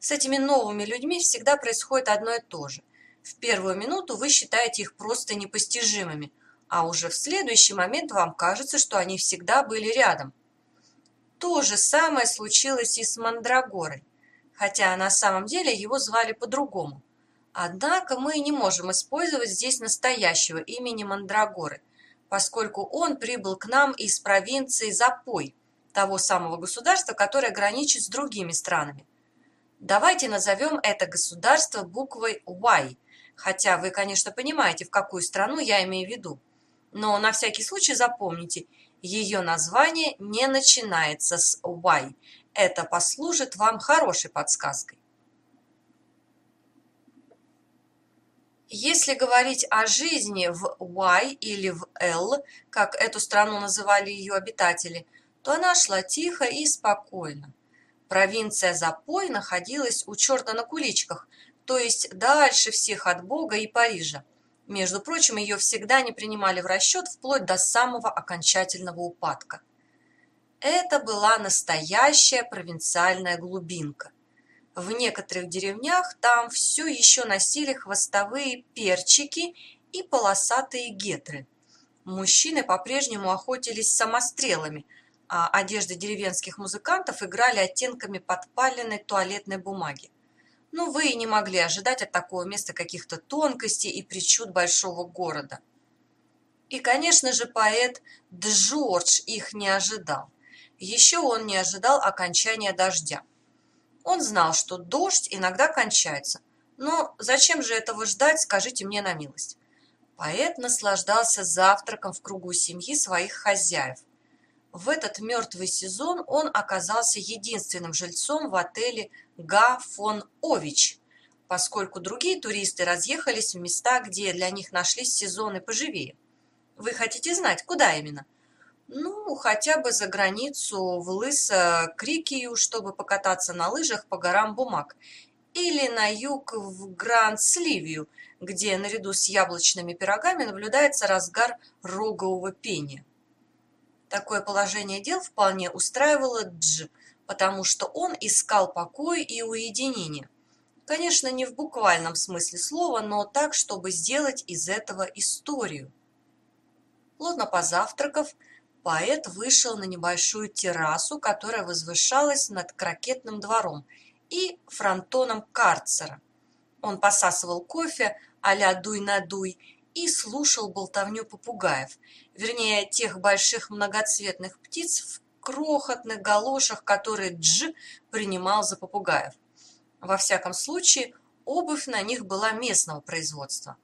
С этими новыми людьми всегда происходит одно и то же. В первую минуту вы считаете их просто непостижимыми, а уже в следующий момент вам кажется, что они всегда были рядом. То же самое случилось и с Мандрагорой, хотя на самом деле его звали по-другому. Однако мы не можем использовать здесь настоящего имени Мандрагоры, поскольку он прибыл к нам из провинции Запой, того самого государства, которое граничит с другими странами. Давайте назовем это государство буквой Y, хотя вы, конечно, понимаете, в какую страну я имею в виду. Но на всякий случай запомните, ее название не начинается с Y. Это послужит вам хорошей подсказкой. Если говорить о жизни в Y или в L, как эту страну называли ее обитатели, то она шла тихо и спокойно. Провинция Запой находилась у черта на куличках, то есть дальше всех от Бога и Парижа. Между прочим, ее всегда не принимали в расчет вплоть до самого окончательного упадка. Это была настоящая провинциальная глубинка. В некоторых деревнях там все еще носили хвостовые перчики и полосатые гетры. Мужчины по-прежнему охотились самострелами, а одежды деревенских музыкантов играли оттенками подпаленной туалетной бумаги. Ну, вы и не могли ожидать от такого места каких-то тонкостей и причуд большого города. И, конечно же, поэт Джордж их не ожидал. Еще он не ожидал окончания дождя. Он знал, что дождь иногда кончается. Но зачем же этого ждать, скажите мне на милость. Поэт наслаждался завтраком в кругу семьи своих хозяев. В этот мертвый сезон он оказался единственным жильцом в отеле «Га фон Ович», поскольку другие туристы разъехались в места, где для них нашлись сезоны поживее. Вы хотите знать, куда именно? Ну, хотя бы за границу в Лысо-Крикию, чтобы покататься на лыжах по горам бумаг. Или на юг в Гранд-Сливию, где наряду с яблочными пирогами наблюдается разгар рогового пения. Такое положение дел вполне устраивало Дж, потому что он искал покой и уединение. Конечно, не в буквальном смысле слова, но так, чтобы сделать из этого историю. Плотно позавтракав, поэт вышел на небольшую террасу, которая возвышалась над крокетным двором и фронтоном карцера. Он посасывал кофе а-ля дуй-на-дуй и слушал болтовню попугаев, вернее, тех больших многоцветных птиц в крохотных галошах, которые Дж принимал за попугаев. Во всяком случае, обувь на них была местного производства.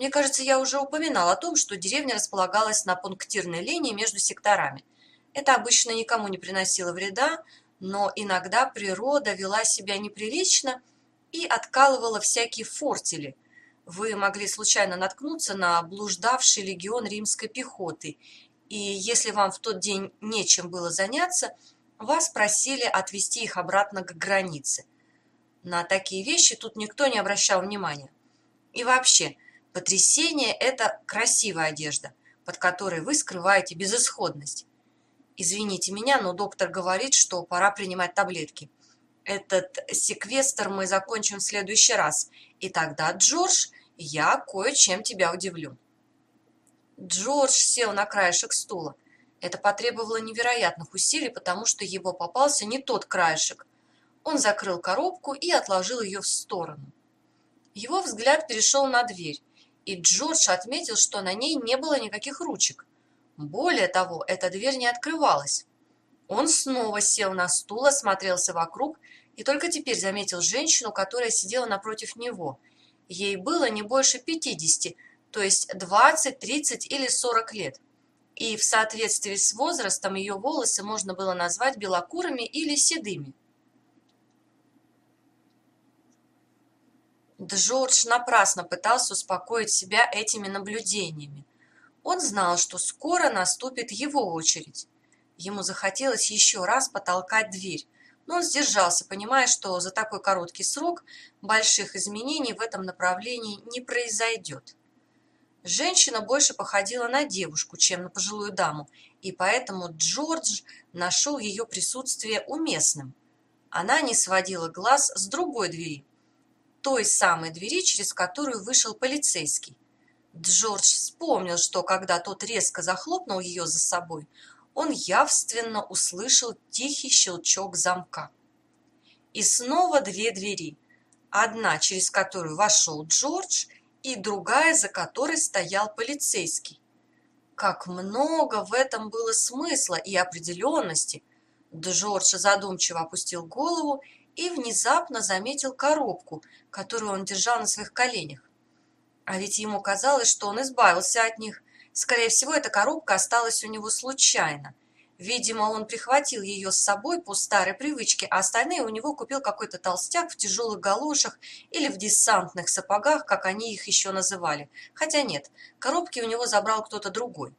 Мне кажется, я уже упоминал о том, что деревня располагалась на пунктирной линии между секторами. Это обычно никому не приносило вреда, но иногда природа вела себя неприлично и откалывала всякие фортели. Вы могли случайно наткнуться на блуждавший легион римской пехоты, и если вам в тот день нечем было заняться, вас просили отвести их обратно к границе. На такие вещи тут никто не обращал внимания. И вообще – Потрясение – это красивая одежда, под которой вы скрываете безысходность. Извините меня, но доктор говорит, что пора принимать таблетки. Этот секвестр мы закончим в следующий раз. И тогда, Джордж, я кое-чем тебя удивлю. Джордж сел на краешек стула. Это потребовало невероятных усилий, потому что его попался не тот краешек. Он закрыл коробку и отложил ее в сторону. Его взгляд перешел на дверь и Джордж отметил, что на ней не было никаких ручек. Более того, эта дверь не открывалась. Он снова сел на стул, осмотрелся вокруг и только теперь заметил женщину, которая сидела напротив него. Ей было не больше пятидесяти, то есть двадцать, тридцать или сорок лет. И в соответствии с возрастом ее волосы можно было назвать белокурыми или седыми. Джордж напрасно пытался успокоить себя этими наблюдениями. Он знал, что скоро наступит его очередь. Ему захотелось еще раз потолкать дверь, но он сдержался, понимая, что за такой короткий срок больших изменений в этом направлении не произойдет. Женщина больше походила на девушку, чем на пожилую даму, и поэтому Джордж нашел ее присутствие уместным. Она не сводила глаз с другой двери, той самой двери, через которую вышел полицейский. Джордж вспомнил, что когда тот резко захлопнул ее за собой, он явственно услышал тихий щелчок замка. И снова две двери. Одна, через которую вошел Джордж, и другая, за которой стоял полицейский. Как много в этом было смысла и определенности. Джордж задумчиво опустил голову и внезапно заметил коробку, которую он держал на своих коленях. А ведь ему казалось, что он избавился от них. Скорее всего, эта коробка осталась у него случайно. Видимо, он прихватил ее с собой по старой привычке, а остальные у него купил какой-то толстяк в тяжелых галошах или в десантных сапогах, как они их еще называли. Хотя нет, коробки у него забрал кто-то другой.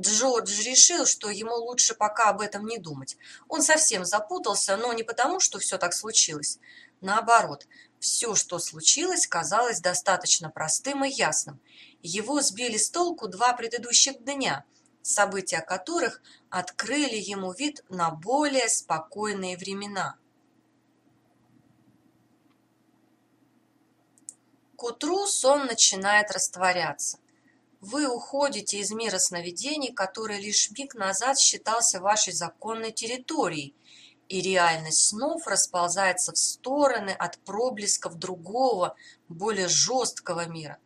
Джордж решил, что ему лучше пока об этом не думать. Он совсем запутался, но не потому, что все так случилось. Наоборот, все, что случилось, казалось достаточно простым и ясным. Его сбили с толку два предыдущих дня – события которых открыли ему вид на более спокойные времена. К утру сон начинает растворяться. Вы уходите из мира сновидений, который лишь миг назад считался вашей законной территорией, и реальность снов расползается в стороны от проблесков другого, более жесткого мира.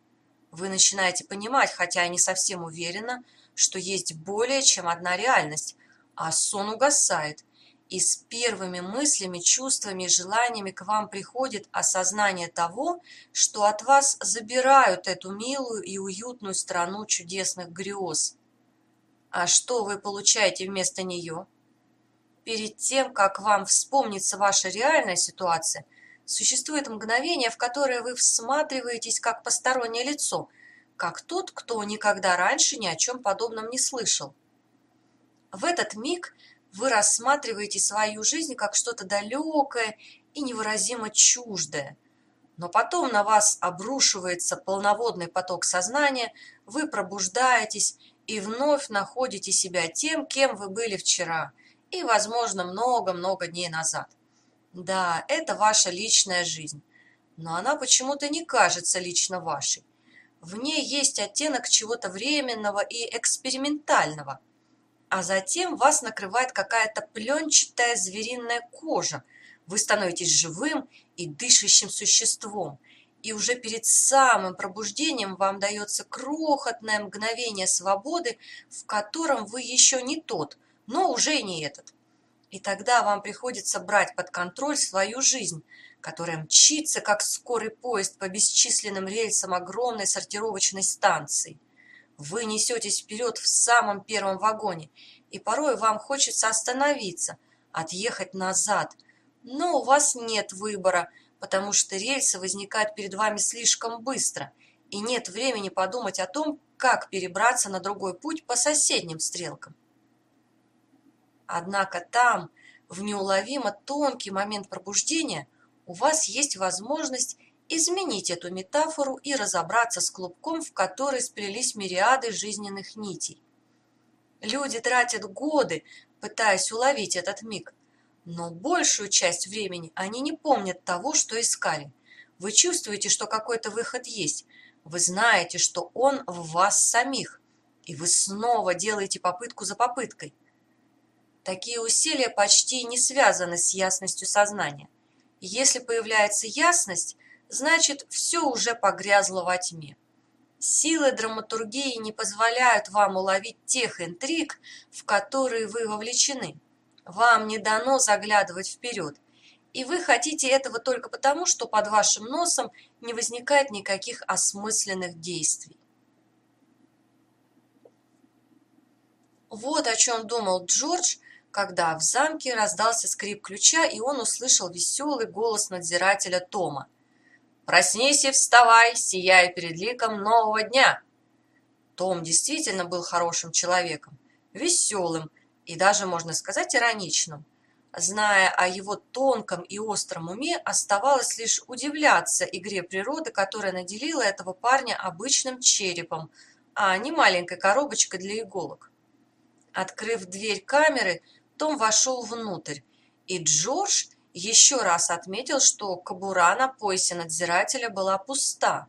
Вы начинаете понимать, хотя и не совсем уверенно, что есть более чем одна реальность, а сон угасает, и с первыми мыслями, чувствами желаниями к вам приходит осознание того, что от вас забирают эту милую и уютную страну чудесных грез. А что вы получаете вместо нее? Перед тем, как вам вспомнится ваша реальная ситуация, существует мгновение, в которое вы всматриваетесь как постороннее лицо – как тот, кто никогда раньше ни о чем подобном не слышал. В этот миг вы рассматриваете свою жизнь как что-то далекое и невыразимо чуждое. Но потом на вас обрушивается полноводный поток сознания, вы пробуждаетесь и вновь находите себя тем, кем вы были вчера и, возможно, много-много дней назад. Да, это ваша личная жизнь, но она почему-то не кажется лично вашей. В ней есть оттенок чего-то временного и экспериментального. А затем вас накрывает какая-то пленчатая звериная кожа. Вы становитесь живым и дышащим существом. И уже перед самым пробуждением вам дается крохотное мгновение свободы, в котором вы еще не тот, но уже не этот. И тогда вам приходится брать под контроль свою жизнь – которая мчится, как скорый поезд по бесчисленным рельсам огромной сортировочной станции. Вы несетесь вперед в самом первом вагоне, и порой вам хочется остановиться, отъехать назад. Но у вас нет выбора, потому что рельсы возникают перед вами слишком быстро, и нет времени подумать о том, как перебраться на другой путь по соседним стрелкам. Однако там, в неуловимо тонкий момент пробуждения, у вас есть возможность изменить эту метафору и разобраться с клубком, в который сплелись мириады жизненных нитей. Люди тратят годы, пытаясь уловить этот миг, но большую часть времени они не помнят того, что искали. Вы чувствуете, что какой-то выход есть, вы знаете, что он в вас самих, и вы снова делаете попытку за попыткой. Такие усилия почти не связаны с ясностью сознания. Если появляется ясность, значит, все уже погрязло во тьме. Силы драматургии не позволяют вам уловить тех интриг, в которые вы вовлечены. Вам не дано заглядывать вперед, и вы хотите этого только потому, что под вашим носом не возникает никаких осмысленных действий. Вот о чем думал Джордж, когда в замке раздался скрип ключа, и он услышал веселый голос надзирателя Тома. «Проснись и вставай, сияя перед ликом нового дня!» Том действительно был хорошим человеком, веселым и даже, можно сказать, ироничным. Зная о его тонком и остром уме, оставалось лишь удивляться игре природы, которая наделила этого парня обычным черепом, а не маленькой коробочкой для иголок. Открыв дверь камеры, Том вошел внутрь, и Джордж еще раз отметил, что кобура на поясе надзирателя была пуста.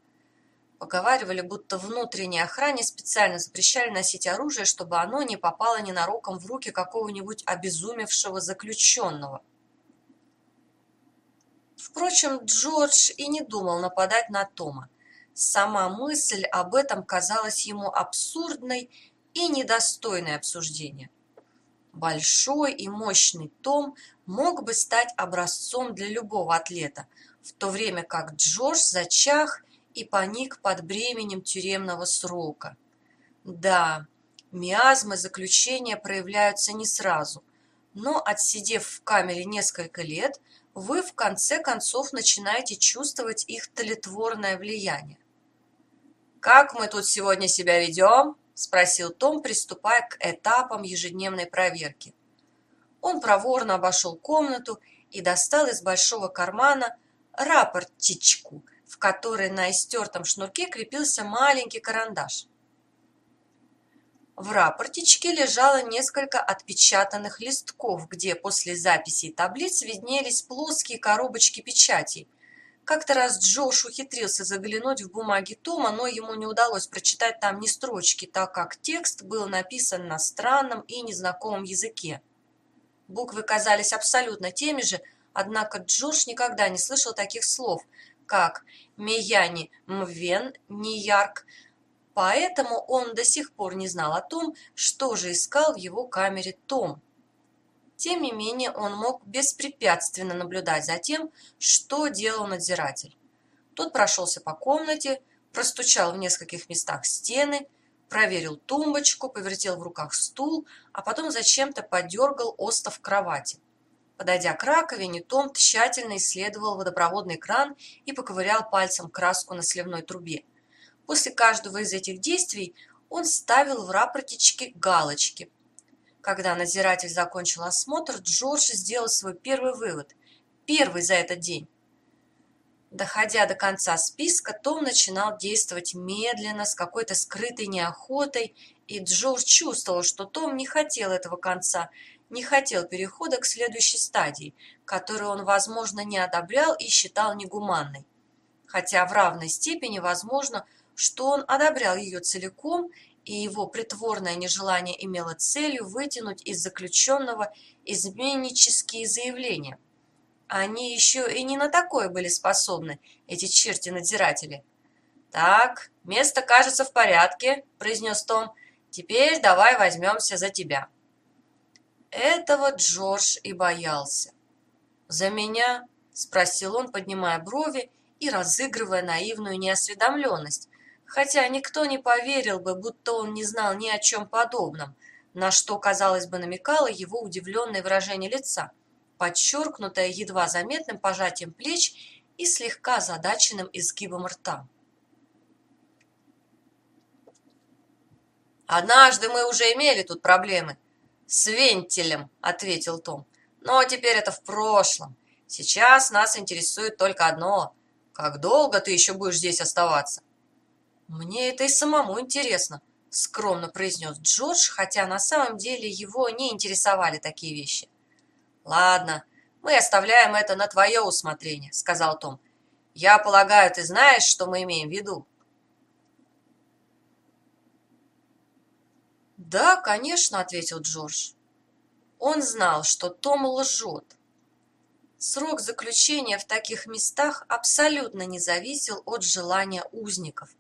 Поговаривали, будто внутренней охране специально запрещали носить оружие, чтобы оно не попало ненароком в руки какого-нибудь обезумевшего заключенного. Впрочем, Джордж и не думал нападать на Тома. Сама мысль об этом казалась ему абсурдной и недостойной обсуждения. Большой и мощный Том мог бы стать образцом для любого атлета, в то время как Джордж зачах и паник под бременем тюремного срока. Да, миазмы заключения проявляются не сразу, но, отсидев в камере несколько лет, вы в конце концов начинаете чувствовать их тлетворное влияние. «Как мы тут сегодня себя ведем?» – спросил Том, приступая к этапам ежедневной проверки. Он проворно обошел комнату и достал из большого кармана рапортичку, в которой на истертом шнурке крепился маленький карандаш. В рапортичке лежало несколько отпечатанных листков, где после записей таблиц виднелись плоские коробочки печатей – как-то раз Джош ухитрился заглянуть в бумаги Тома, но ему не удалось прочитать там ни строчки, так как текст был написан на странном и незнакомом языке. Буквы казались абсолютно теми же, однако Джордж никогда не слышал таких слов, как «Мияни Мвен Ниярк», поэтому он до сих пор не знал о том, что же искал в его камере Том. Тем не менее, он мог беспрепятственно наблюдать за тем, что делал надзиратель. Тот прошелся по комнате, простучал в нескольких местах стены, проверил тумбочку, повертел в руках стул, а потом зачем-то подергал остов кровати. Подойдя к раковине, Том тщательно исследовал водопроводный кран и поковырял пальцем краску на сливной трубе. После каждого из этих действий он ставил в рапортичке галочки – когда надзиратель закончил осмотр, Джордж сделал свой первый вывод. Первый за этот день. Доходя до конца списка, Том начинал действовать медленно, с какой-то скрытой неохотой, и Джордж чувствовал, что Том не хотел этого конца, не хотел перехода к следующей стадии, которую он, возможно, не одобрял и считал негуманной. Хотя в равной степени возможно, что он одобрял ее целиком и его притворное нежелание имело целью вытянуть из заключенного изменнические заявления. Они еще и не на такое были способны, эти черти-надзиратели. «Так, место кажется в порядке», – произнес Том. «Теперь давай возьмемся за тебя». Этого Джордж и боялся. «За меня?» – спросил он, поднимая брови и разыгрывая наивную неосведомленность, хотя никто не поверил бы, будто он не знал ни о чем подобном, на что, казалось бы, намекало его удивленное выражение лица, подчеркнутое едва заметным пожатием плеч и слегка задаченным изгибом рта. «Однажды мы уже имели тут проблемы. С вентилем», — ответил Том. «Но теперь это в прошлом. Сейчас нас интересует только одно. Как долго ты еще будешь здесь оставаться?» «Мне это и самому интересно», — скромно произнес Джордж, хотя на самом деле его не интересовали такие вещи. «Ладно, мы оставляем это на твое усмотрение», — сказал Том. «Я полагаю, ты знаешь, что мы имеем в виду?» «Да, конечно», — ответил Джордж. Он знал, что Том лжет. Срок заключения в таких местах абсолютно не зависел от желания узников.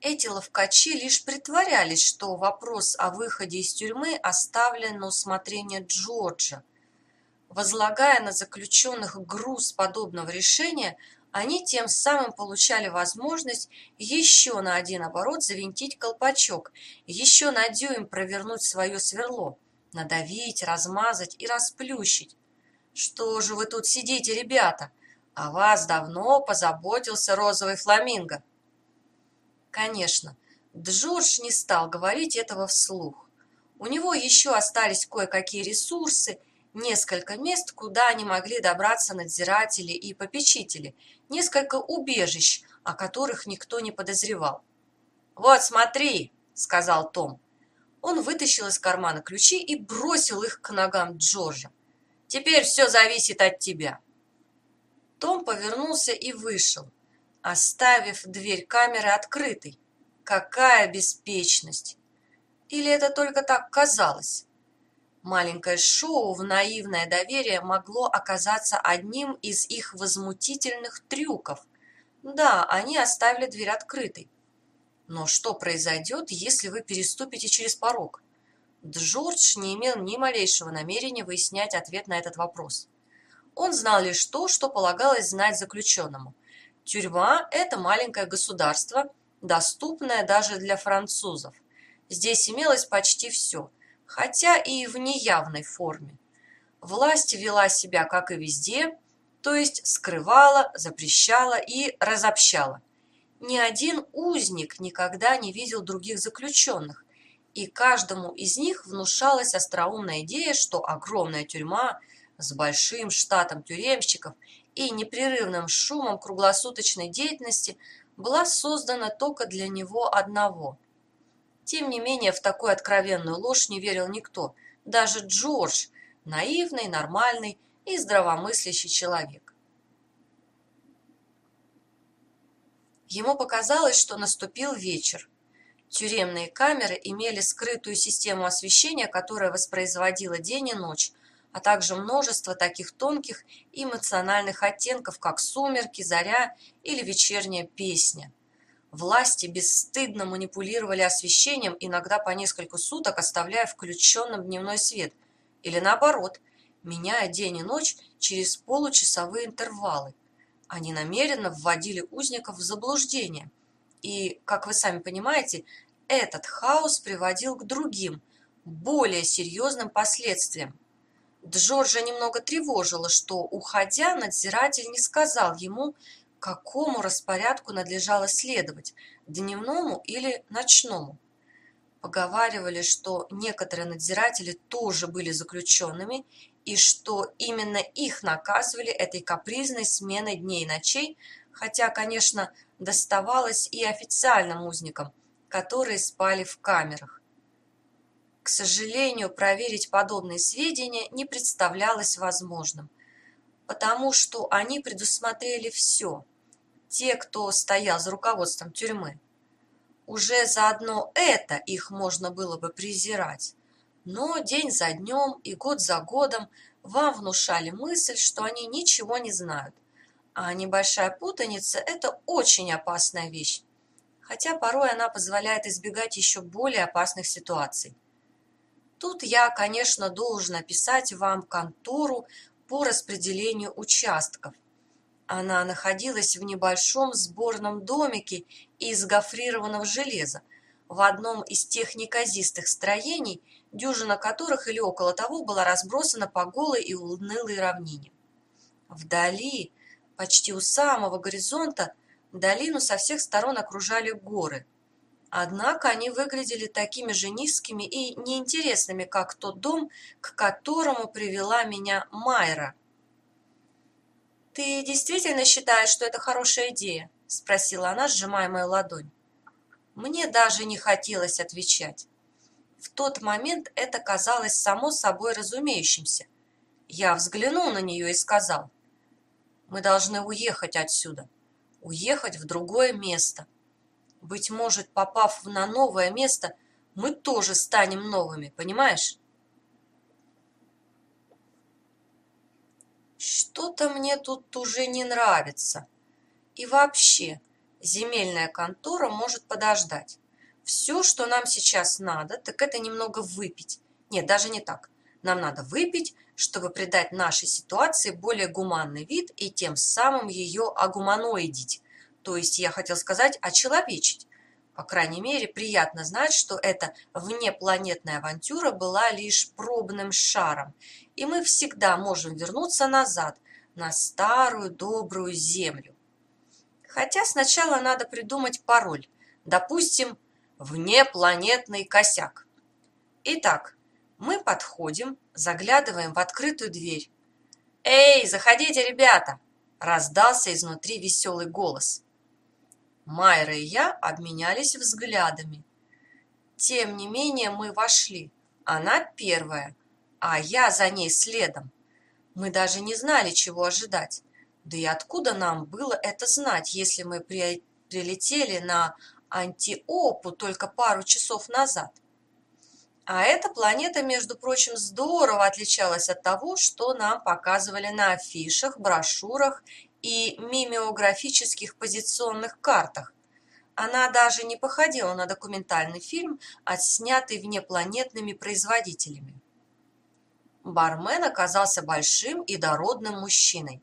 Эти ловкачи лишь притворялись, что вопрос о выходе из тюрьмы оставлен на усмотрение Джорджа. Возлагая на заключенных груз подобного решения, они тем самым получали возможность еще на один оборот завинтить колпачок, еще на дюйм провернуть свое сверло, надавить, размазать и расплющить. Что же вы тут сидите, ребята? О вас давно позаботился розовый фламинго. Конечно, Джордж не стал говорить этого вслух. У него еще остались кое-какие ресурсы, несколько мест, куда они могли добраться надзиратели и попечители, несколько убежищ, о которых никто не подозревал. «Вот смотри», — сказал Том. Он вытащил из кармана ключи и бросил их к ногам Джорджа. «Теперь все зависит от тебя». Том повернулся и вышел, оставив дверь камеры открытой. Какая беспечность! Или это только так казалось? Маленькое шоу в наивное доверие могло оказаться одним из их возмутительных трюков. Да, они оставили дверь открытой. Но что произойдет, если вы переступите через порог? Джордж не имел ни малейшего намерения выяснять ответ на этот вопрос. Он знал лишь то, что полагалось знать заключенному. Тюрьма – это маленькое государство, доступное даже для французов. Здесь имелось почти все – хотя и в неявной форме. Власть вела себя, как и везде, то есть скрывала, запрещала и разобщала. Ни один узник никогда не видел других заключенных, и каждому из них внушалась остроумная идея, что огромная тюрьма с большим штатом тюремщиков и непрерывным шумом круглосуточной деятельности была создана только для него одного – тем не менее, в такую откровенную ложь не верил никто, даже Джордж, наивный, нормальный и здравомыслящий человек. Ему показалось, что наступил вечер. Тюремные камеры имели скрытую систему освещения, которая воспроизводила день и ночь, а также множество таких тонких эмоциональных оттенков, как сумерки, заря или вечерняя песня. Власти бесстыдно манипулировали освещением, иногда по несколько суток оставляя включенным дневной свет, или наоборот, меняя день и ночь через получасовые интервалы. Они намеренно вводили узников в заблуждение. И, как вы сами понимаете, этот хаос приводил к другим, более серьезным последствиям. Джорджа немного тревожило, что, уходя, надзиратель не сказал ему, какому распорядку надлежало следовать, дневному или ночному. Поговаривали, что некоторые надзиратели тоже были заключенными и что именно их наказывали этой капризной сменой дней и ночей, хотя, конечно, доставалось и официальным узникам, которые спали в камерах. К сожалению, проверить подобные сведения не представлялось возможным, потому что они предусмотрели все – те, кто стоял за руководством тюрьмы. Уже заодно это их можно было бы презирать. Но день за днем и год за годом вам внушали мысль, что они ничего не знают. А небольшая путаница – это очень опасная вещь. Хотя порой она позволяет избегать еще более опасных ситуаций. Тут я, конечно, должен описать вам контору по распределению участков – она находилась в небольшом сборном домике из гофрированного железа, в одном из тех неказистых строений, дюжина которых или около того была разбросана по голой и унылой равнине. Вдали, почти у самого горизонта, долину со всех сторон окружали горы. Однако они выглядели такими же низкими и неинтересными, как тот дом, к которому привела меня Майра – «Ты действительно считаешь, что это хорошая идея?» – спросила она, сжимая мою ладонь. Мне даже не хотелось отвечать. В тот момент это казалось само собой разумеющимся. Я взглянул на нее и сказал, «Мы должны уехать отсюда, уехать в другое место. Быть может, попав на новое место, мы тоже станем новыми, понимаешь?» Что-то мне тут уже не нравится. И вообще, земельная контора может подождать. Все, что нам сейчас надо, так это немного выпить. Нет, даже не так. Нам надо выпить, чтобы придать нашей ситуации более гуманный вид и тем самым ее огуманоидить. То есть я хотел сказать очеловечить. По крайней мере, приятно знать, что эта внепланетная авантюра была лишь пробным шаром, и мы всегда можем вернуться назад, на старую добрую землю. Хотя сначала надо придумать пароль. Допустим, внепланетный косяк. Итак, Мы подходим, заглядываем в открытую дверь. «Эй, заходите, ребята!» – раздался изнутри веселый голос. Майра и я обменялись взглядами. Тем не менее мы вошли. Она первая, а я за ней следом. Мы даже не знали, чего ожидать. Да и откуда нам было это знать, если мы при... прилетели на Антиопу только пару часов назад? А эта планета, между прочим, здорово отличалась от того, что нам показывали на афишах, брошюрах и мимеографических позиционных картах. Она даже не походила на документальный фильм, отснятый внепланетными производителями. Бармен оказался большим и дородным мужчиной.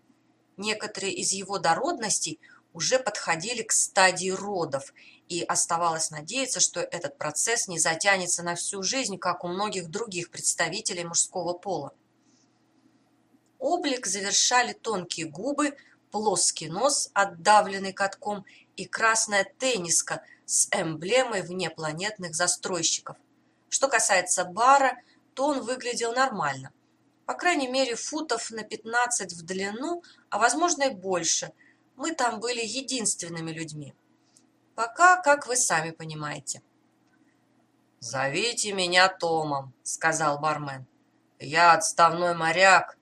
Некоторые из его дородностей уже подходили к стадии родов, и оставалось надеяться, что этот процесс не затянется на всю жизнь, как у многих других представителей мужского пола. Облик завершали тонкие губы, плоский нос, отдавленный катком, и красная тенниска с эмблемой внепланетных застройщиков. Что касается бара, то он выглядел нормально. По крайней мере, футов на 15 в длину, а возможно и больше. Мы там были единственными людьми. Пока, как вы сами понимаете. «Зовите меня Томом», — сказал бармен. «Я отставной моряк.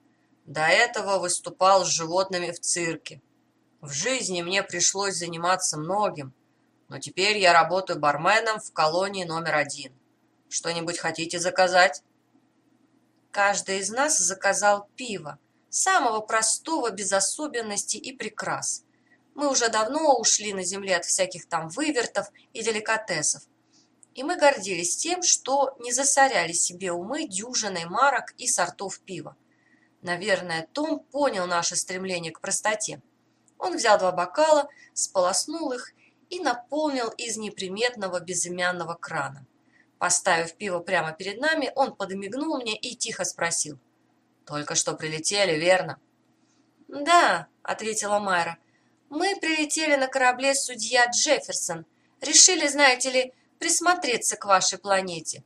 До этого выступал с животными в цирке. В жизни мне пришлось заниматься многим, но теперь я работаю барменом в колонии номер один. Что-нибудь хотите заказать?» Каждый из нас заказал пиво, самого простого, без особенностей и прикрас. Мы уже давно ушли на земле от всяких там вывертов и деликатесов. И мы гордились тем, что не засоряли себе умы дюжиной марок и сортов пива. Наверное, Том понял наше стремление к простоте. Он взял два бокала, сполоснул их и наполнил из неприметного безымянного крана. Поставив пиво прямо перед нами, он подмигнул мне и тихо спросил. «Только что прилетели, верно?» «Да», — ответила Майра. Мы прилетели на корабле судья Джефферсон. Решили, знаете ли, присмотреться к вашей планете.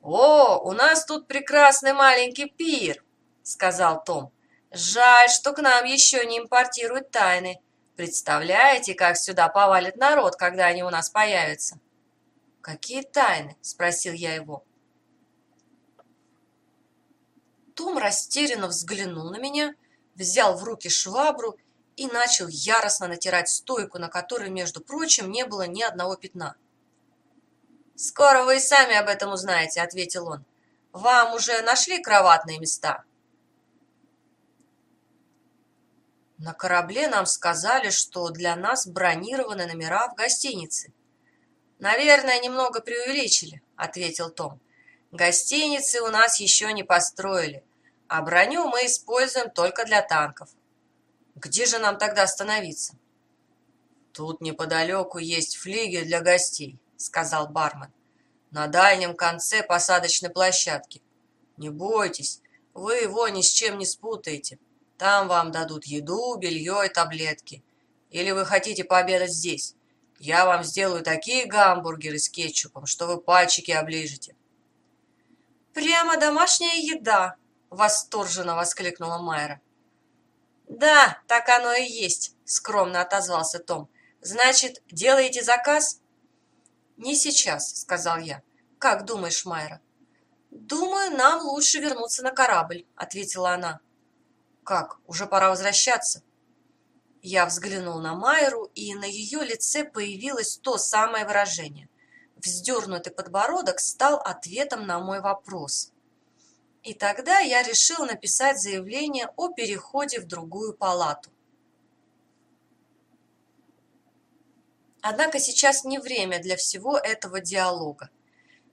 О, у нас тут прекрасный маленький пир, сказал Том. Жаль, что к нам еще не импортируют тайны. Представляете, как сюда повалит народ, когда они у нас появятся? Какие тайны? спросил я его. Том растерянно взглянул на меня, взял в руки швабру и начал яростно натирать стойку, на которой, между прочим, не было ни одного пятна. «Скоро вы и сами об этом узнаете», — ответил он. «Вам уже нашли кроватные места?» На корабле нам сказали, что для нас бронированы номера в гостинице. «Наверное, немного преувеличили», — ответил Том. «Гостиницы у нас еще не построили, а броню мы используем только для танков. Где же нам тогда остановиться? Тут неподалеку есть флигель для гостей, сказал бармен. На дальнем конце посадочной площадки. Не бойтесь, вы его ни с чем не спутаете. Там вам дадут еду, белье и таблетки. Или вы хотите пообедать здесь? Я вам сделаю такие гамбургеры с кетчупом, что вы пальчики оближете. «Прямо домашняя еда!» — восторженно воскликнула Майра. «Да, так оно и есть», — скромно отозвался Том. «Значит, делаете заказ?» «Не сейчас», — сказал я. «Как думаешь, Майра?» «Думаю, нам лучше вернуться на корабль», — ответила она. «Как, уже пора возвращаться?» Я взглянул на Майру, и на ее лице появилось то самое выражение. Вздернутый подбородок стал ответом на мой вопрос. И тогда я решил написать заявление о переходе в другую палату. Однако сейчас не время для всего этого диалога.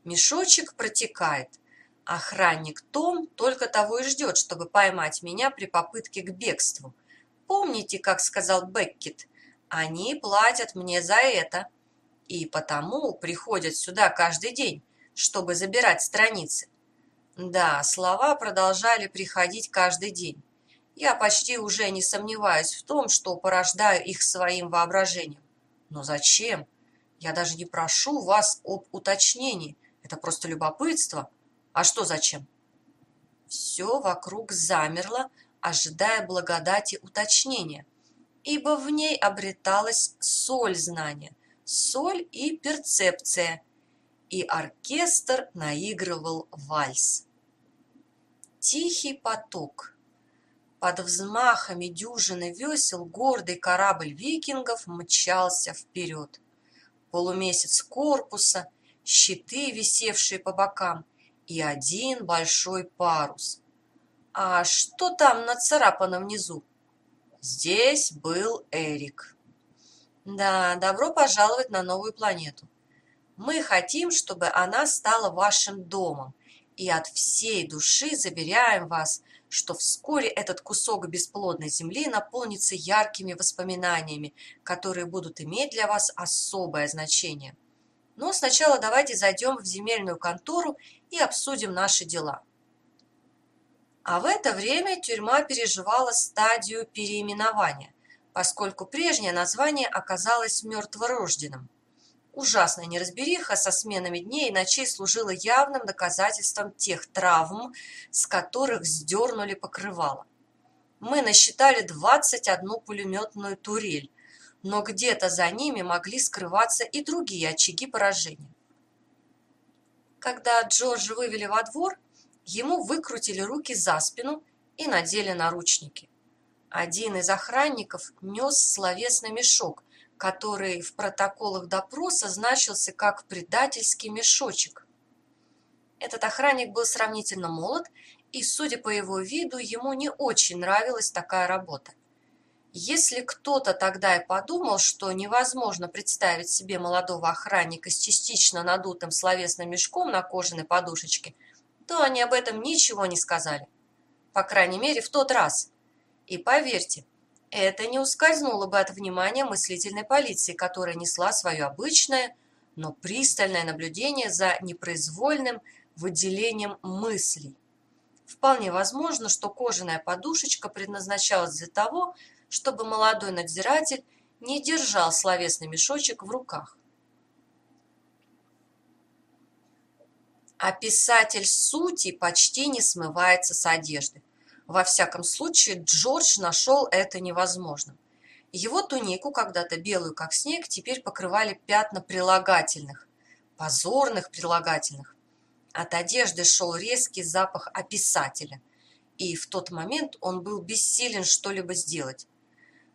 Мешочек протекает. Охранник Том только того и ждет, чтобы поймать меня при попытке к бегству. Помните, как сказал Беккет, они платят мне за это, и потому приходят сюда каждый день, чтобы забирать страницы. Да, слова продолжали приходить каждый день. Я почти уже не сомневаюсь в том, что порождаю их своим воображением. Но зачем? Я даже не прошу вас об уточнении. Это просто любопытство. А что зачем? Все вокруг замерло, ожидая благодати уточнения, ибо в ней обреталась соль знания, соль и перцепция, и оркестр наигрывал вальс. Тихий поток. Под взмахами дюжины весел гордый корабль викингов мчался вперед. Полумесяц корпуса, щиты, висевшие по бокам, и один большой парус. А что там нацарапано внизу? Здесь был Эрик. Да, добро пожаловать на новую планету. Мы хотим, чтобы она стала вашим домом, и от всей души заверяем вас, что вскоре этот кусок бесплодной земли наполнится яркими воспоминаниями, которые будут иметь для вас особое значение. Но сначала давайте зайдем в земельную контору и обсудим наши дела. А в это время тюрьма переживала стадию переименования, поскольку прежнее название оказалось мертворожденным. Ужасная неразбериха со сменами дней и ночей служила явным доказательством тех травм, с которых сдернули покрывало. Мы насчитали 21 пулеметную турель, но где-то за ними могли скрываться и другие очаги поражения. Когда Джорджа вывели во двор, ему выкрутили руки за спину и надели наручники. Один из охранников нес словесный мешок, который в протоколах допроса значился как предательский мешочек. Этот охранник был сравнительно молод, и, судя по его виду, ему не очень нравилась такая работа. Если кто-то тогда и подумал, что невозможно представить себе молодого охранника с частично надутым словесным мешком на кожаной подушечке, то они об этом ничего не сказали. По крайней мере, в тот раз. И поверьте, это не ускользнуло бы от внимания мыслительной полиции, которая несла свое обычное, но пристальное наблюдение за непроизвольным выделением мыслей. Вполне возможно, что кожаная подушечка предназначалась для того, чтобы молодой надзиратель не держал словесный мешочек в руках. А писатель сути почти не смывается с одежды. Во всяком случае, Джордж нашел это невозможным. Его тунику, когда-то белую как снег, теперь покрывали пятна прилагательных, позорных прилагательных. От одежды шел резкий запах описателя, и в тот момент он был бессилен что-либо сделать.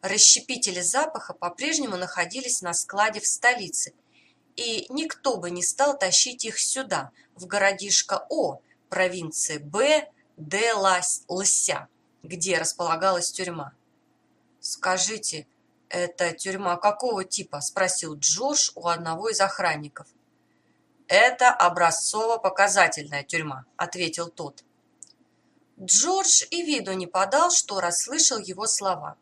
Расщепители запаха по-прежнему находились на складе в столице, и никто бы не стал тащить их сюда, в городишко О, провинции Б, де Лася, где располагалась тюрьма. «Скажите, это тюрьма какого типа?» – спросил Джордж у одного из охранников. «Это образцово-показательная тюрьма», – ответил тот. Джордж и виду не подал, что расслышал его слова.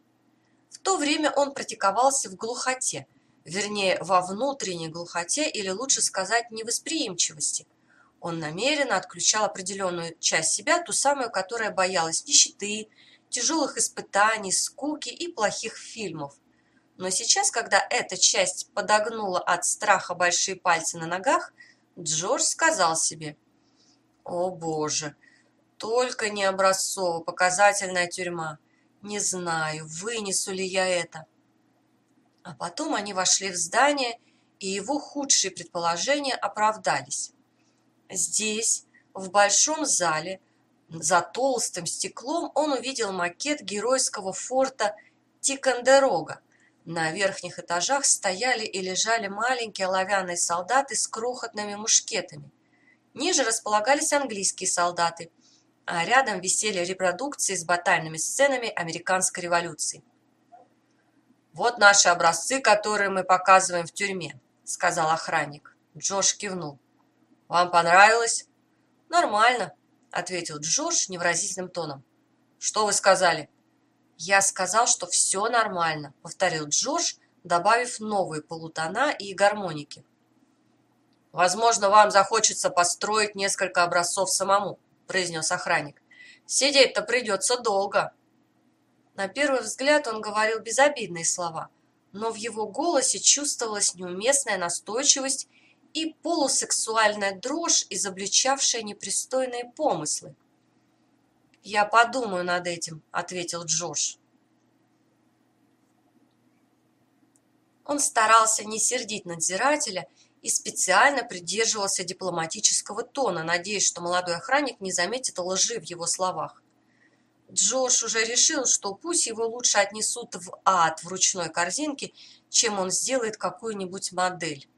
То время он практиковался в глухоте, вернее, во внутренней глухоте или, лучше сказать, невосприимчивости – он намеренно отключал определенную часть себя, ту самую, которая боялась нищеты, тяжелых испытаний, скуки и плохих фильмов. Но сейчас, когда эта часть подогнула от страха большие пальцы на ногах, Джордж сказал себе, «О, Боже, только не образцово-показательная тюрьма. Не знаю, вынесу ли я это». А потом они вошли в здание, и его худшие предположения оправдались. Здесь, в большом зале, за толстым стеклом он увидел макет геройского форта Тикандерога. На верхних этажах стояли и лежали маленькие оловянные солдаты с крохотными мушкетами. Ниже располагались английские солдаты, а рядом висели репродукции с батальными сценами американской революции. «Вот наши образцы, которые мы показываем в тюрьме», — сказал охранник. Джош кивнул. «Вам понравилось?» «Нормально», — ответил Джордж невразительным тоном. «Что вы сказали?» «Я сказал, что все нормально», — повторил Джордж, добавив новые полутона и гармоники. «Возможно, вам захочется построить несколько образцов самому», — произнес охранник. «Сидеть-то придется долго». На первый взгляд он говорил безобидные слова, но в его голосе чувствовалась неуместная настойчивость и полусексуальная дрожь, изобличавшая непристойные помыслы. «Я подумаю над этим», — ответил Джордж. Он старался не сердить надзирателя и специально придерживался дипломатического тона, надеясь, что молодой охранник не заметит лжи в его словах. Джош уже решил, что пусть его лучше отнесут в ад в ручной корзинке, чем он сделает какую-нибудь модель.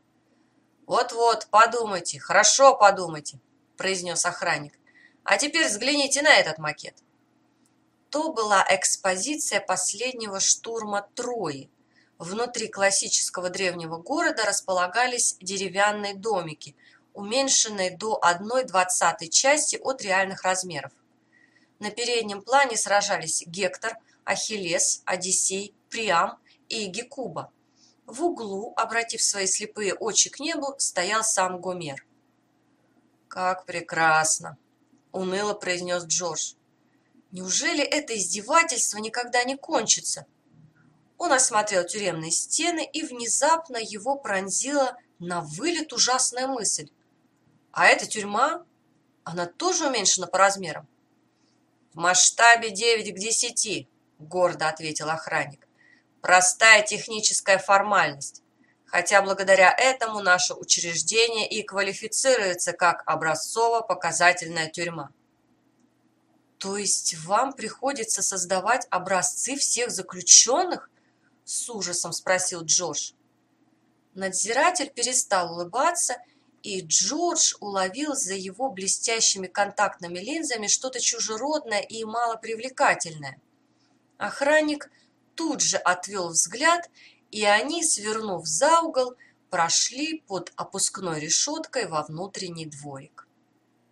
«Вот-вот, подумайте, хорошо подумайте», – произнес охранник. «А теперь взгляните на этот макет». То была экспозиция последнего штурма Трои. Внутри классического древнего города располагались деревянные домики, уменьшенные до 1,20 части от реальных размеров. На переднем плане сражались Гектор, Ахиллес, Одиссей, Приам и Гекуба. В углу, обратив свои слепые очи к небу, стоял сам Гомер. «Как прекрасно!» — уныло произнес Джордж. «Неужели это издевательство никогда не кончится?» Он осмотрел тюремные стены, и внезапно его пронзила на вылет ужасная мысль. «А эта тюрьма, она тоже уменьшена по размерам?» «В масштабе 9 к 10», — гордо ответил охранник. «Простая техническая формальность, хотя благодаря этому наше учреждение и квалифицируется как образцово-показательная тюрьма». «То есть вам приходится создавать образцы всех заключенных?» — с ужасом спросил Джош. Надзиратель перестал улыбаться и Джордж уловил за его блестящими контактными линзами что-то чужеродное и малопривлекательное. Охранник тут же отвел взгляд, и они, свернув за угол, прошли под опускной решеткой во внутренний дворик.